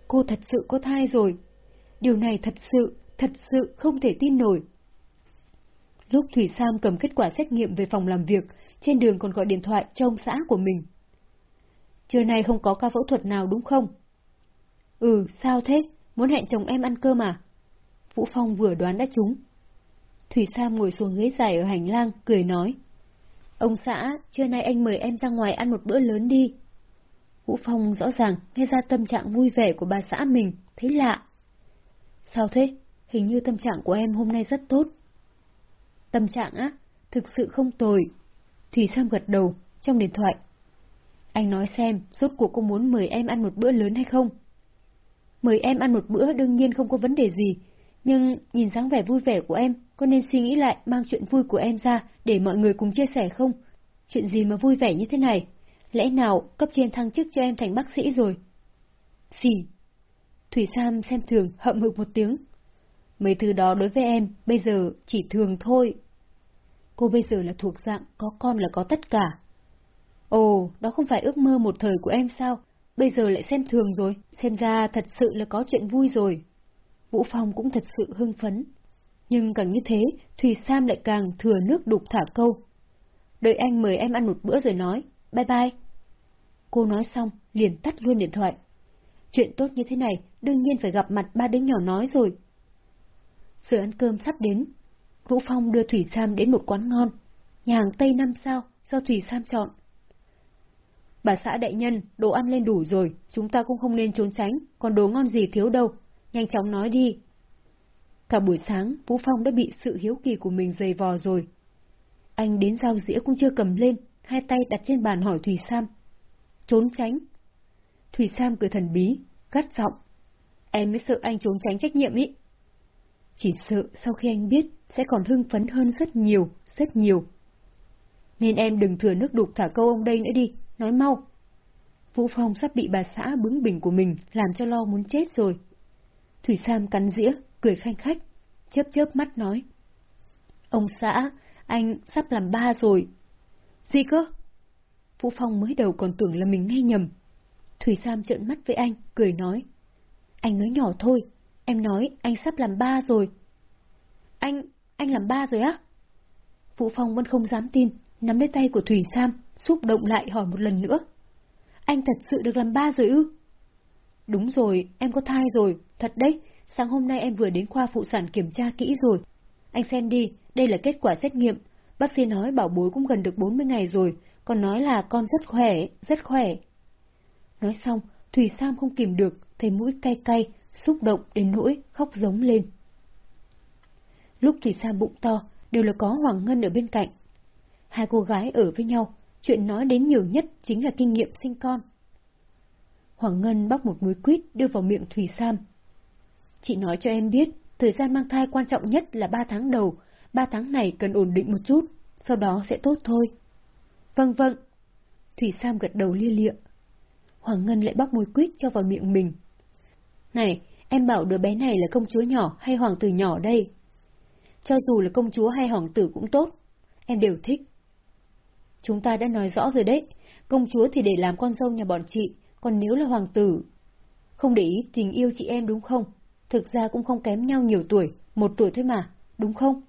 Cô thật sự có thai rồi. Điều này thật sự, thật sự không thể tin nổi. Lúc Thủy Sam cầm kết quả xét nghiệm về phòng làm việc, trên đường còn gọi điện thoại cho ông xã của mình. Trưa nay không có ca phẫu thuật nào đúng không? Ừ, sao thế? Muốn hẹn chồng em ăn cơm à? Vũ Phong vừa đoán đã trúng. Thủy Sam ngồi xuống ghế dài ở hành lang, cười nói. Ông xã, trưa nay anh mời em ra ngoài ăn một bữa lớn đi. Vũ Phong rõ ràng nghe ra tâm trạng vui vẻ của bà xã mình, thấy lạ. Sao thế? Hình như tâm trạng của em hôm nay rất tốt. Tâm trạng á? Thực sự không tồi. Thủy Sam gật đầu, trong điện thoại. Anh nói xem, rốt cuộc có muốn mời em ăn một bữa lớn hay không? Mời em ăn một bữa đương nhiên không có vấn đề gì, nhưng nhìn dáng vẻ vui vẻ của em, có nên suy nghĩ lại mang chuyện vui của em ra để mọi người cùng chia sẻ không? Chuyện gì mà vui vẻ như thế này? Lẽ nào cấp trên thăng chức cho em thành bác sĩ rồi? Gì? Thủy Sam xem thường hậm hực một tiếng. Mấy thứ đó đối với em bây giờ chỉ thường thôi. Cô bây giờ là thuộc dạng có con là có tất cả. Ồ, đó không phải ước mơ một thời của em sao? Bây giờ lại xem thường rồi, xem ra thật sự là có chuyện vui rồi. Vũ Phong cũng thật sự hưng phấn. Nhưng càng như thế, Thùy Sam lại càng thừa nước đục thả câu. Đợi anh mời em ăn một bữa rồi nói, bye bye. Cô nói xong, liền tắt luôn điện thoại. Chuyện tốt như thế này, đương nhiên phải gặp mặt ba đứa nhỏ nói rồi. Giờ ăn cơm sắp đến. Vũ Phong đưa Thủy Sam đến một quán ngon. Nhà hàng Tây năm sao, do Thủy Sam chọn. Bà xã đại nhân, đồ ăn lên đủ rồi, chúng ta cũng không nên trốn tránh, còn đồ ngon gì thiếu đâu. Nhanh chóng nói đi. Cả buổi sáng, Vũ Phong đã bị sự hiếu kỳ của mình dày vò rồi. Anh đến giao dĩa cũng chưa cầm lên, hai tay đặt trên bàn hỏi Thủy Sam. Trốn tránh. Thủy Sam cười thần bí, gắt giọng. Em mới sợ anh trốn tránh trách nhiệm ý. Chỉ sợ sau khi anh biết sẽ còn hưng phấn hơn rất nhiều, rất nhiều. Nên em đừng thừa nước đục thả câu ông đây nữa đi, nói mau. Vũ Phong sắp bị bà xã bướng bỉnh của mình làm cho lo muốn chết rồi. Thủy Sam cắn dĩa, cười khanh khách, chớp chớp mắt nói. Ông xã, anh sắp làm ba rồi. Gì cơ? Vũ Phong mới đầu còn tưởng là mình nghe nhầm. Thủy Sam trợn mắt với anh, cười nói. Anh nói nhỏ thôi, em nói anh sắp làm ba rồi. Anh, anh làm ba rồi á? Vũ Phong vẫn không dám tin, nắm lấy tay của Thủy Sam, xúc động lại hỏi một lần nữa. Anh thật sự được làm ba rồi ư? Đúng rồi, em có thai rồi, thật đấy, sáng hôm nay em vừa đến khoa phụ sản kiểm tra kỹ rồi. Anh xem đi, đây là kết quả xét nghiệm. Bác sĩ nói bảo bối cũng gần được 40 ngày rồi, còn nói là con rất khỏe, rất khỏe. Nói xong, Thủy Sam không kìm được, thấy mũi cay cay, xúc động đến nỗi khóc giống lên. Lúc Thủy Sam bụng to, đều là có Hoàng Ngân ở bên cạnh. Hai cô gái ở với nhau, chuyện nói đến nhiều nhất chính là kinh nghiệm sinh con. Hoàng Ngân bóc một muối quýt đưa vào miệng Thủy Sam. Chị nói cho em biết, thời gian mang thai quan trọng nhất là ba tháng đầu, ba tháng này cần ổn định một chút, sau đó sẽ tốt thôi. Vâng vâng. Thủy Sam gật đầu lia lịa. Hoàng Ngân lại bóc muối quýt cho vào miệng mình. Này, em bảo đứa bé này là công chúa nhỏ hay hoàng tử nhỏ đây? Cho dù là công chúa hay hoàng tử cũng tốt, em đều thích. Chúng ta đã nói rõ rồi đấy, công chúa thì để làm con dâu nhà bọn chị, còn nếu là hoàng tử... Không để ý tình yêu chị em đúng không? Thực ra cũng không kém nhau nhiều tuổi, một tuổi thôi mà, đúng không?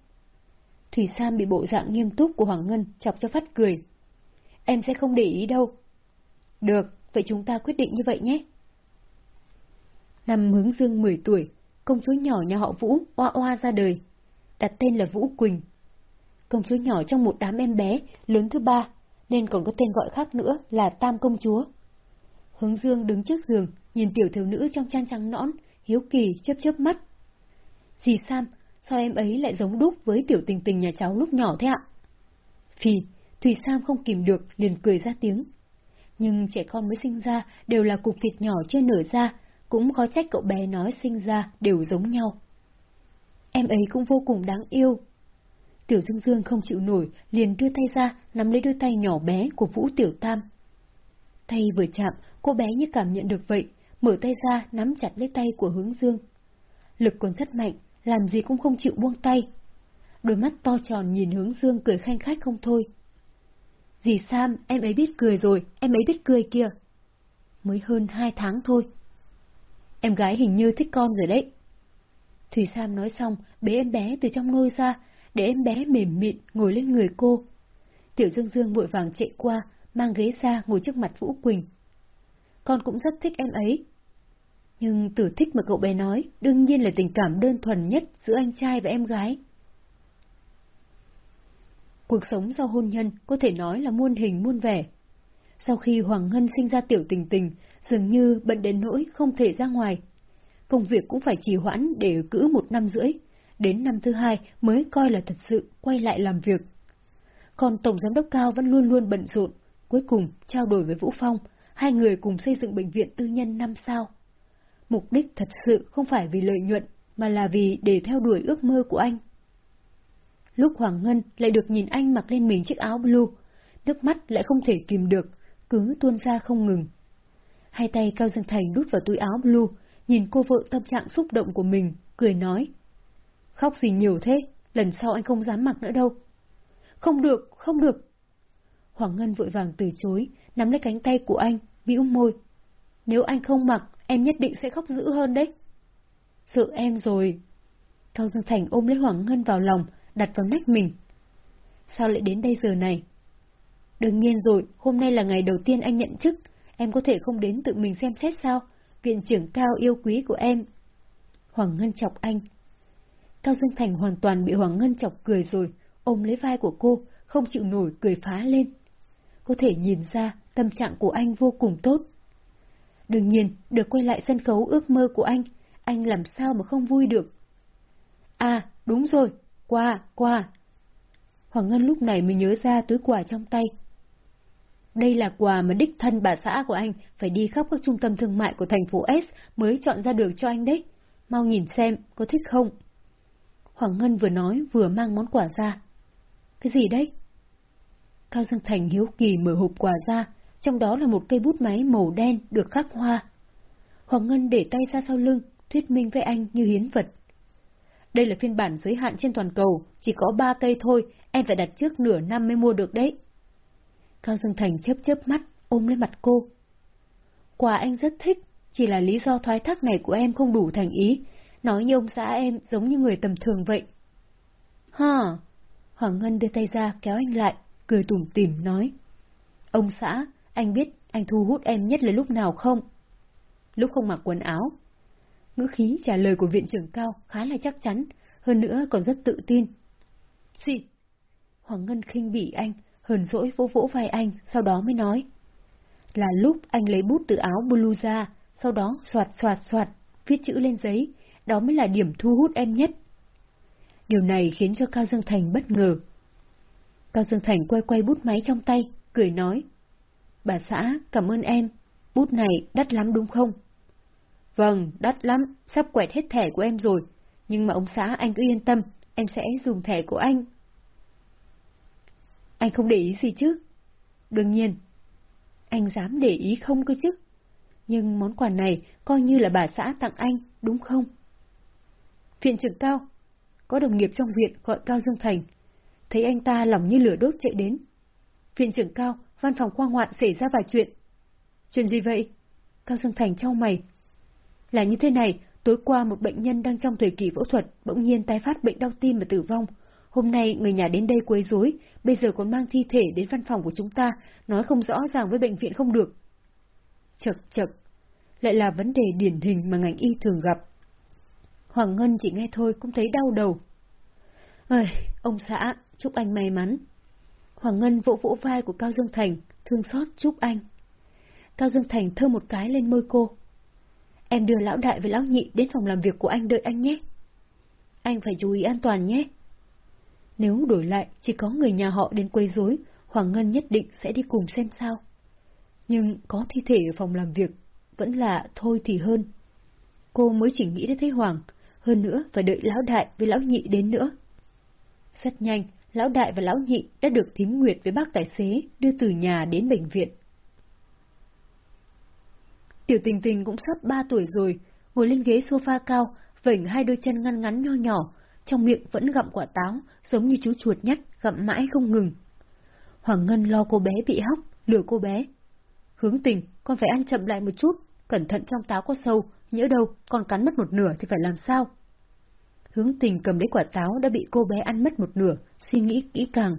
Thủy Sam bị bộ dạng nghiêm túc của Hoàng Ngân chọc cho phát cười. Em sẽ không để ý đâu. Được, vậy chúng ta quyết định như vậy nhé. Năm hướng dương 10 tuổi, công chúa nhỏ nhà họ Vũ oa oa ra đời, đặt tên là Vũ Quỳnh. Công chúa nhỏ trong một đám em bé, lớn thứ ba, nên còn có tên gọi khác nữa là Tam Công Chúa. Hướng dương đứng trước giường, nhìn tiểu thiếu nữ trong chăn trắng nõn, hiếu kỳ chớp chớp mắt. Dì Sam, sao em ấy lại giống đúc với tiểu tình tình nhà cháu lúc nhỏ thế ạ? Phì, Thùy Sam không kìm được, liền cười ra tiếng. Nhưng trẻ con mới sinh ra đều là cục thịt nhỏ chưa nở ra, cũng khó trách cậu bé nói sinh ra đều giống nhau. Em ấy cũng vô cùng đáng yêu. Tiểu Dương Dương không chịu nổi, liền đưa tay ra, nắm lấy đôi tay nhỏ bé của Vũ Tiểu Tam. Tay vừa chạm, cô bé như cảm nhận được vậy, mở tay ra nắm chặt lấy tay của hướng dương. Lực còn rất mạnh, làm gì cũng không chịu buông tay. Đôi mắt to tròn nhìn hướng dương cười khanh khách không thôi. Dì Sam, em ấy biết cười rồi, em ấy biết cười kia. Mới hơn hai tháng thôi. Em gái hình như thích con rồi đấy. Thủy Sam nói xong, bế em bé từ trong nôi ra, để em bé mềm mịn ngồi lên người cô. Tiểu Dương Dương vội vàng chạy qua, mang ghế ra ngồi trước mặt Vũ Quỳnh. Con cũng rất thích em ấy. Nhưng từ thích mà cậu bé nói, đương nhiên là tình cảm đơn thuần nhất giữa anh trai và em gái. Cuộc sống sau hôn nhân có thể nói là muôn hình muôn vẻ. Sau khi Hoàng Ngân sinh ra tiểu tình tình, dường như bận đến nỗi không thể ra ngoài. Công việc cũng phải trì hoãn để cữ một năm rưỡi, đến năm thứ hai mới coi là thật sự quay lại làm việc. Còn Tổng Giám đốc Cao vẫn luôn luôn bận rộn, cuối cùng trao đổi với Vũ Phong, hai người cùng xây dựng bệnh viện tư nhân năm sao. Mục đích thật sự không phải vì lợi nhuận, mà là vì để theo đuổi ước mơ của anh. Lúc Hoàng Ngân lại được nhìn anh mặc lên mình chiếc áo blue, nước mắt lại không thể kìm được, cứ tuôn ra không ngừng. Hai tay Cao Dương Thành đút vào túi áo blue, nhìn cô vợ tâm trạng xúc động của mình, cười nói. Khóc gì nhiều thế, lần sau anh không dám mặc nữa đâu. Không được, không được. Hoàng Ngân vội vàng từ chối, nắm lấy cánh tay của anh, bĩu môi. Nếu anh không mặc, em nhất định sẽ khóc dữ hơn đấy. Sợ em rồi. Cao Dương Thành ôm lấy Hoàng Ngân vào lòng, đặt vào nách mình. Sao lại đến đây giờ này? Đương nhiên rồi, hôm nay là ngày đầu tiên anh nhận chức, em có thể không đến tự mình xem xét sao? Viện trưởng cao yêu quý của em. Hoàng Ngân chọc anh. Cao Dương Thành hoàn toàn bị Hoàng Ngân chọc cười rồi, ôm lấy vai của cô, không chịu nổi cười phá lên. Có thể nhìn ra tâm trạng của anh vô cùng tốt. Đương nhiên, được quay lại sân khấu ước mơ của anh, anh làm sao mà không vui được. À, đúng rồi, qua, qua. Hoàng Ngân lúc này mới nhớ ra túi quà trong tay. Đây là quà mà đích thân bà xã của anh phải đi khắp các trung tâm thương mại của thành phố S mới chọn ra được cho anh đấy. Mau nhìn xem, có thích không? Hoàng Ngân vừa nói vừa mang món quà ra. Cái gì đấy? Cao Dương Thành hiếu kỳ mở hộp quà ra, trong đó là một cây bút máy màu đen được khắc hoa. Hoàng Ngân để tay ra sau lưng, thuyết minh với anh như hiến vật. Đây là phiên bản giới hạn trên toàn cầu, chỉ có ba cây thôi, em phải đặt trước nửa năm mới mua được đấy. Cao Dương Thành chớp chớp mắt, ôm lên mặt cô. Quà anh rất thích, chỉ là lý do thoái thác này của em không đủ thành ý, nói như ông xã em giống như người tầm thường vậy. Hả? Hoàng Ngân đưa tay ra kéo anh lại, cười tủm tỉm nói. Ông xã, anh biết anh thu hút em nhất là lúc nào không? Lúc không mặc quần áo, Ngữ khí trả lời của viện trưởng cao khá là chắc chắn, hơn nữa còn rất tự tin. Gì? Hoàng Ngân khinh bỉ anh, hờn dỗi vỗ vỗ vai anh, sau đó mới nói. Là lúc anh lấy bút từ áo blue ra, sau đó soạt soạt soạt, viết chữ lên giấy, đó mới là điểm thu hút em nhất. Điều này khiến cho Cao Dương Thành bất ngờ. Cao Dương Thành quay quay bút máy trong tay, cười nói. Bà xã, cảm ơn em, bút này đắt lắm đúng không? Vâng, đắt lắm, sắp quẹt hết thẻ của em rồi. Nhưng mà ông xã anh cứ yên tâm, em sẽ dùng thẻ của anh. Anh không để ý gì chứ? Đương nhiên. Anh dám để ý không cơ chứ? Nhưng món quà này coi như là bà xã tặng anh, đúng không? Viện trưởng Cao, có đồng nghiệp trong viện gọi Cao Dương Thành. Thấy anh ta lòng như lửa đốt chạy đến. Viện trưởng Cao, văn phòng khoa ngoại xảy ra vài chuyện. Chuyện gì vậy? Cao Dương Thành trao mày, là như thế này, tối qua một bệnh nhân đang trong thời kỳ phẫu thuật bỗng nhiên tái phát bệnh đau tim và tử vong. Hôm nay người nhà đến đây quấy rối, bây giờ còn mang thi thể đến văn phòng của chúng ta, nói không rõ ràng với bệnh viện không được. Chật chật, lại là vấn đề điển hình mà ngành y thường gặp. Hoàng Ngân chỉ nghe thôi cũng thấy đau đầu. Ơi, ông xã, chúc anh may mắn. Hoàng Ngân vỗ vỗ vai của Cao Dương Thành, thương xót chúc anh. Cao Dương Thành thơ một cái lên môi cô. Em đưa lão đại với lão nhị đến phòng làm việc của anh đợi anh nhé. Anh phải chú ý an toàn nhé. Nếu đổi lại chỉ có người nhà họ đến quấy rối, Hoàng Ngân nhất định sẽ đi cùng xem sao. Nhưng có thi thể ở phòng làm việc, vẫn là thôi thì hơn. Cô mới chỉ nghĩ đến thấy Hoàng, hơn nữa phải đợi lão đại với lão nhị đến nữa. Rất nhanh, lão đại và lão nhị đã được thím nguyệt với bác tài xế đưa từ nhà đến bệnh viện. Tiểu tình tình cũng sắp ba tuổi rồi, ngồi lên ghế sofa cao, vểnh hai đôi chân ngăn ngắn nho nhỏ, trong miệng vẫn gặm quả táo, giống như chú chuột nhắt, gặm mãi không ngừng. Hoàng Ngân lo cô bé bị hóc, lừa cô bé. Hướng tình, con phải ăn chậm lại một chút, cẩn thận trong táo có sâu, nhỡ đâu con cắn mất một nửa thì phải làm sao? Hướng tình cầm lấy quả táo đã bị cô bé ăn mất một nửa, suy nghĩ kỹ càng.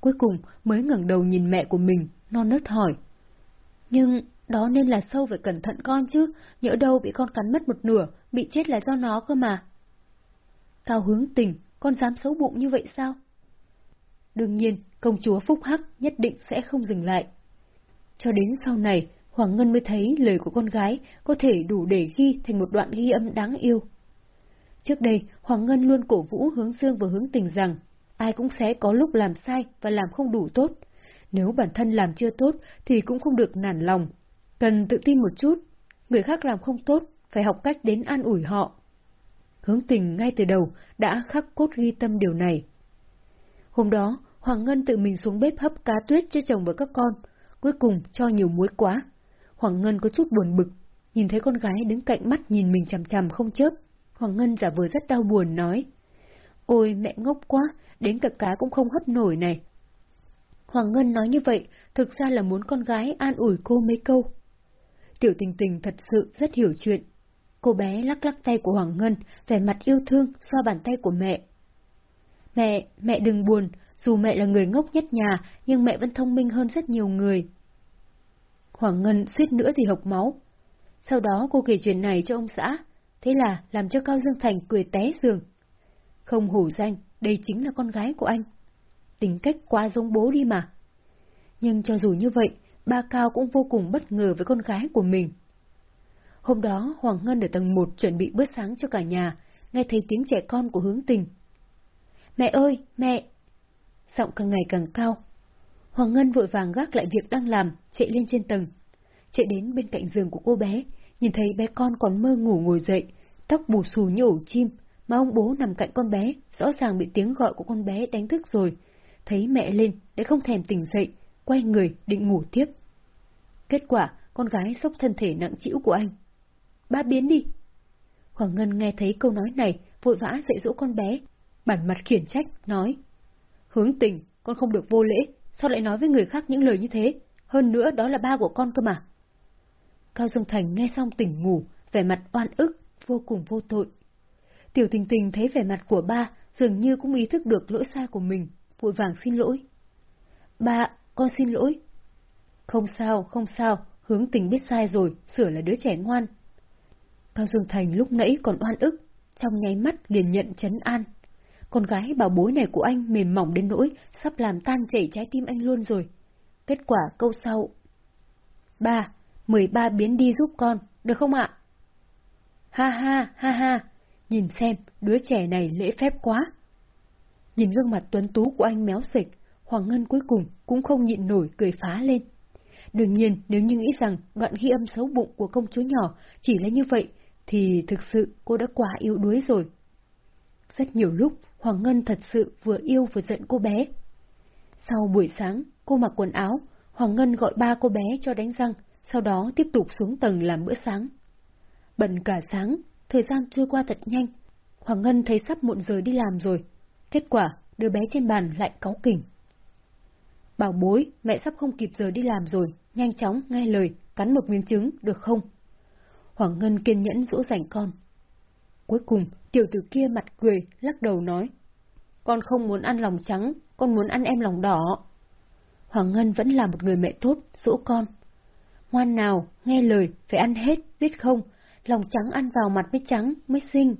Cuối cùng mới ngẩng đầu nhìn mẹ của mình, non nớt hỏi. Nhưng đó nên là sâu phải cẩn thận con chứ, nhỡ đâu bị con cắn mất một nửa, bị chết là do nó cơ mà. Cao hướng tình, con dám xấu bụng như vậy sao? Đương nhiên, công chúa Phúc Hắc nhất định sẽ không dừng lại. Cho đến sau này, Hoàng Ngân mới thấy lời của con gái có thể đủ để ghi thành một đoạn ghi âm đáng yêu. Trước đây, Hoàng Ngân luôn cổ vũ hướng dương và hướng tình rằng, ai cũng sẽ có lúc làm sai và làm không đủ tốt. Nếu bản thân làm chưa tốt thì cũng không được nản lòng. Cần tự tin một chút, người khác làm không tốt, phải học cách đến an ủi họ. Hướng tình ngay từ đầu đã khắc cốt ghi tâm điều này. Hôm đó, Hoàng Ngân tự mình xuống bếp hấp cá tuyết cho chồng và các con, cuối cùng cho nhiều muối quá. Hoàng Ngân có chút buồn bực, nhìn thấy con gái đứng cạnh mắt nhìn mình chằm chằm không chớp. Hoàng Ngân giả vờ rất đau buồn nói. Ôi mẹ ngốc quá, đến cả cá cũng không hấp nổi này. Hoàng Ngân nói như vậy, thực ra là muốn con gái an ủi cô mấy câu. Tiểu tình tình thật sự rất hiểu chuyện. Cô bé lắc lắc tay của Hoàng Ngân, vẻ mặt yêu thương, xoa bàn tay của mẹ. Mẹ, mẹ đừng buồn, dù mẹ là người ngốc nhất nhà, nhưng mẹ vẫn thông minh hơn rất nhiều người. Hoàng Ngân suýt nữa thì hộc máu. Sau đó cô kể chuyện này cho ông xã, thế là làm cho Cao Dương Thành cười té giường. Không hổ danh, đây chính là con gái của anh. Tính cách quá giống bố đi mà. Nhưng cho dù như vậy, ba Cao cũng vô cùng bất ngờ với con gái của mình. Hôm đó, Hoàng Ngân ở tầng 1 chuẩn bị bữa sáng cho cả nhà, nghe thấy tiếng trẻ con của hướng tình. Mẹ ơi, mẹ! Giọng càng ngày càng cao. Hoàng Ngân vội vàng gác lại việc đang làm, chạy lên trên tầng. Chạy đến bên cạnh giường của cô bé, nhìn thấy bé con còn mơ ngủ ngồi dậy, tóc bù xù như ổ chim, mà ông bố nằm cạnh con bé, rõ ràng bị tiếng gọi của con bé đánh thức rồi. Thấy mẹ lên, để không thèm tỉnh dậy, quay người định ngủ tiếp. Kết quả, con gái sốc thân thể nặng trĩu của anh. Ba biến đi! Hoàng Ngân nghe thấy câu nói này, vội vã dạy dỗ con bé, bản mặt khiển trách, nói. Hướng tình, con không được vô lễ, sao lại nói với người khác những lời như thế? Hơn nữa đó là ba của con cơ mà. Cao Dương Thành nghe xong tỉnh ngủ, vẻ mặt oan ức, vô cùng vô tội. Tiểu tình tình thấy vẻ mặt của ba, dường như cũng ý thức được lỗi sai của mình, vội vàng xin lỗi. Ba, con xin lỗi. Không sao, không sao, hướng tình biết sai rồi, sửa là đứa trẻ ngoan. Cao Dương Thành lúc nãy còn oan ức, trong nháy mắt liền nhận chấn an. Con gái bảo bối này của anh mềm mỏng đến nỗi sắp làm tan chảy trái tim anh luôn rồi. Kết quả câu sau. Ba, mười ba biến đi giúp con, được không ạ? Ha ha, ha ha, nhìn xem, đứa trẻ này lễ phép quá. Nhìn gương mặt tuấn tú của anh méo xịch, Hoàng Ngân cuối cùng cũng không nhịn nổi cười phá lên. Đương nhiên, nếu như nghĩ rằng đoạn ghi âm xấu bụng của công chúa nhỏ chỉ là như vậy, thì thực sự cô đã quá yếu đuối rồi. Rất nhiều lúc, Hoàng Ngân thật sự vừa yêu vừa giận cô bé. Sau buổi sáng, cô mặc quần áo, Hoàng Ngân gọi ba cô bé cho đánh răng, sau đó tiếp tục xuống tầng làm bữa sáng. Bận cả sáng, thời gian trôi qua thật nhanh. Hoàng Ngân thấy sắp muộn giờ đi làm rồi. Kết quả, đứa bé trên bàn lại cáu kỉnh. Bảo bối, mẹ sắp không kịp giờ đi làm rồi, nhanh chóng, nghe lời, cắn một miếng trứng, được không? Hoàng Ngân kiên nhẫn dỗ dành con. Cuối cùng, tiểu tử kia mặt cười, lắc đầu nói. Con không muốn ăn lòng trắng, con muốn ăn em lòng đỏ. Hoàng Ngân vẫn là một người mẹ tốt, dỗ con. Ngoan nào, nghe lời, phải ăn hết, biết không? Lòng trắng ăn vào mặt mới trắng, mới xinh.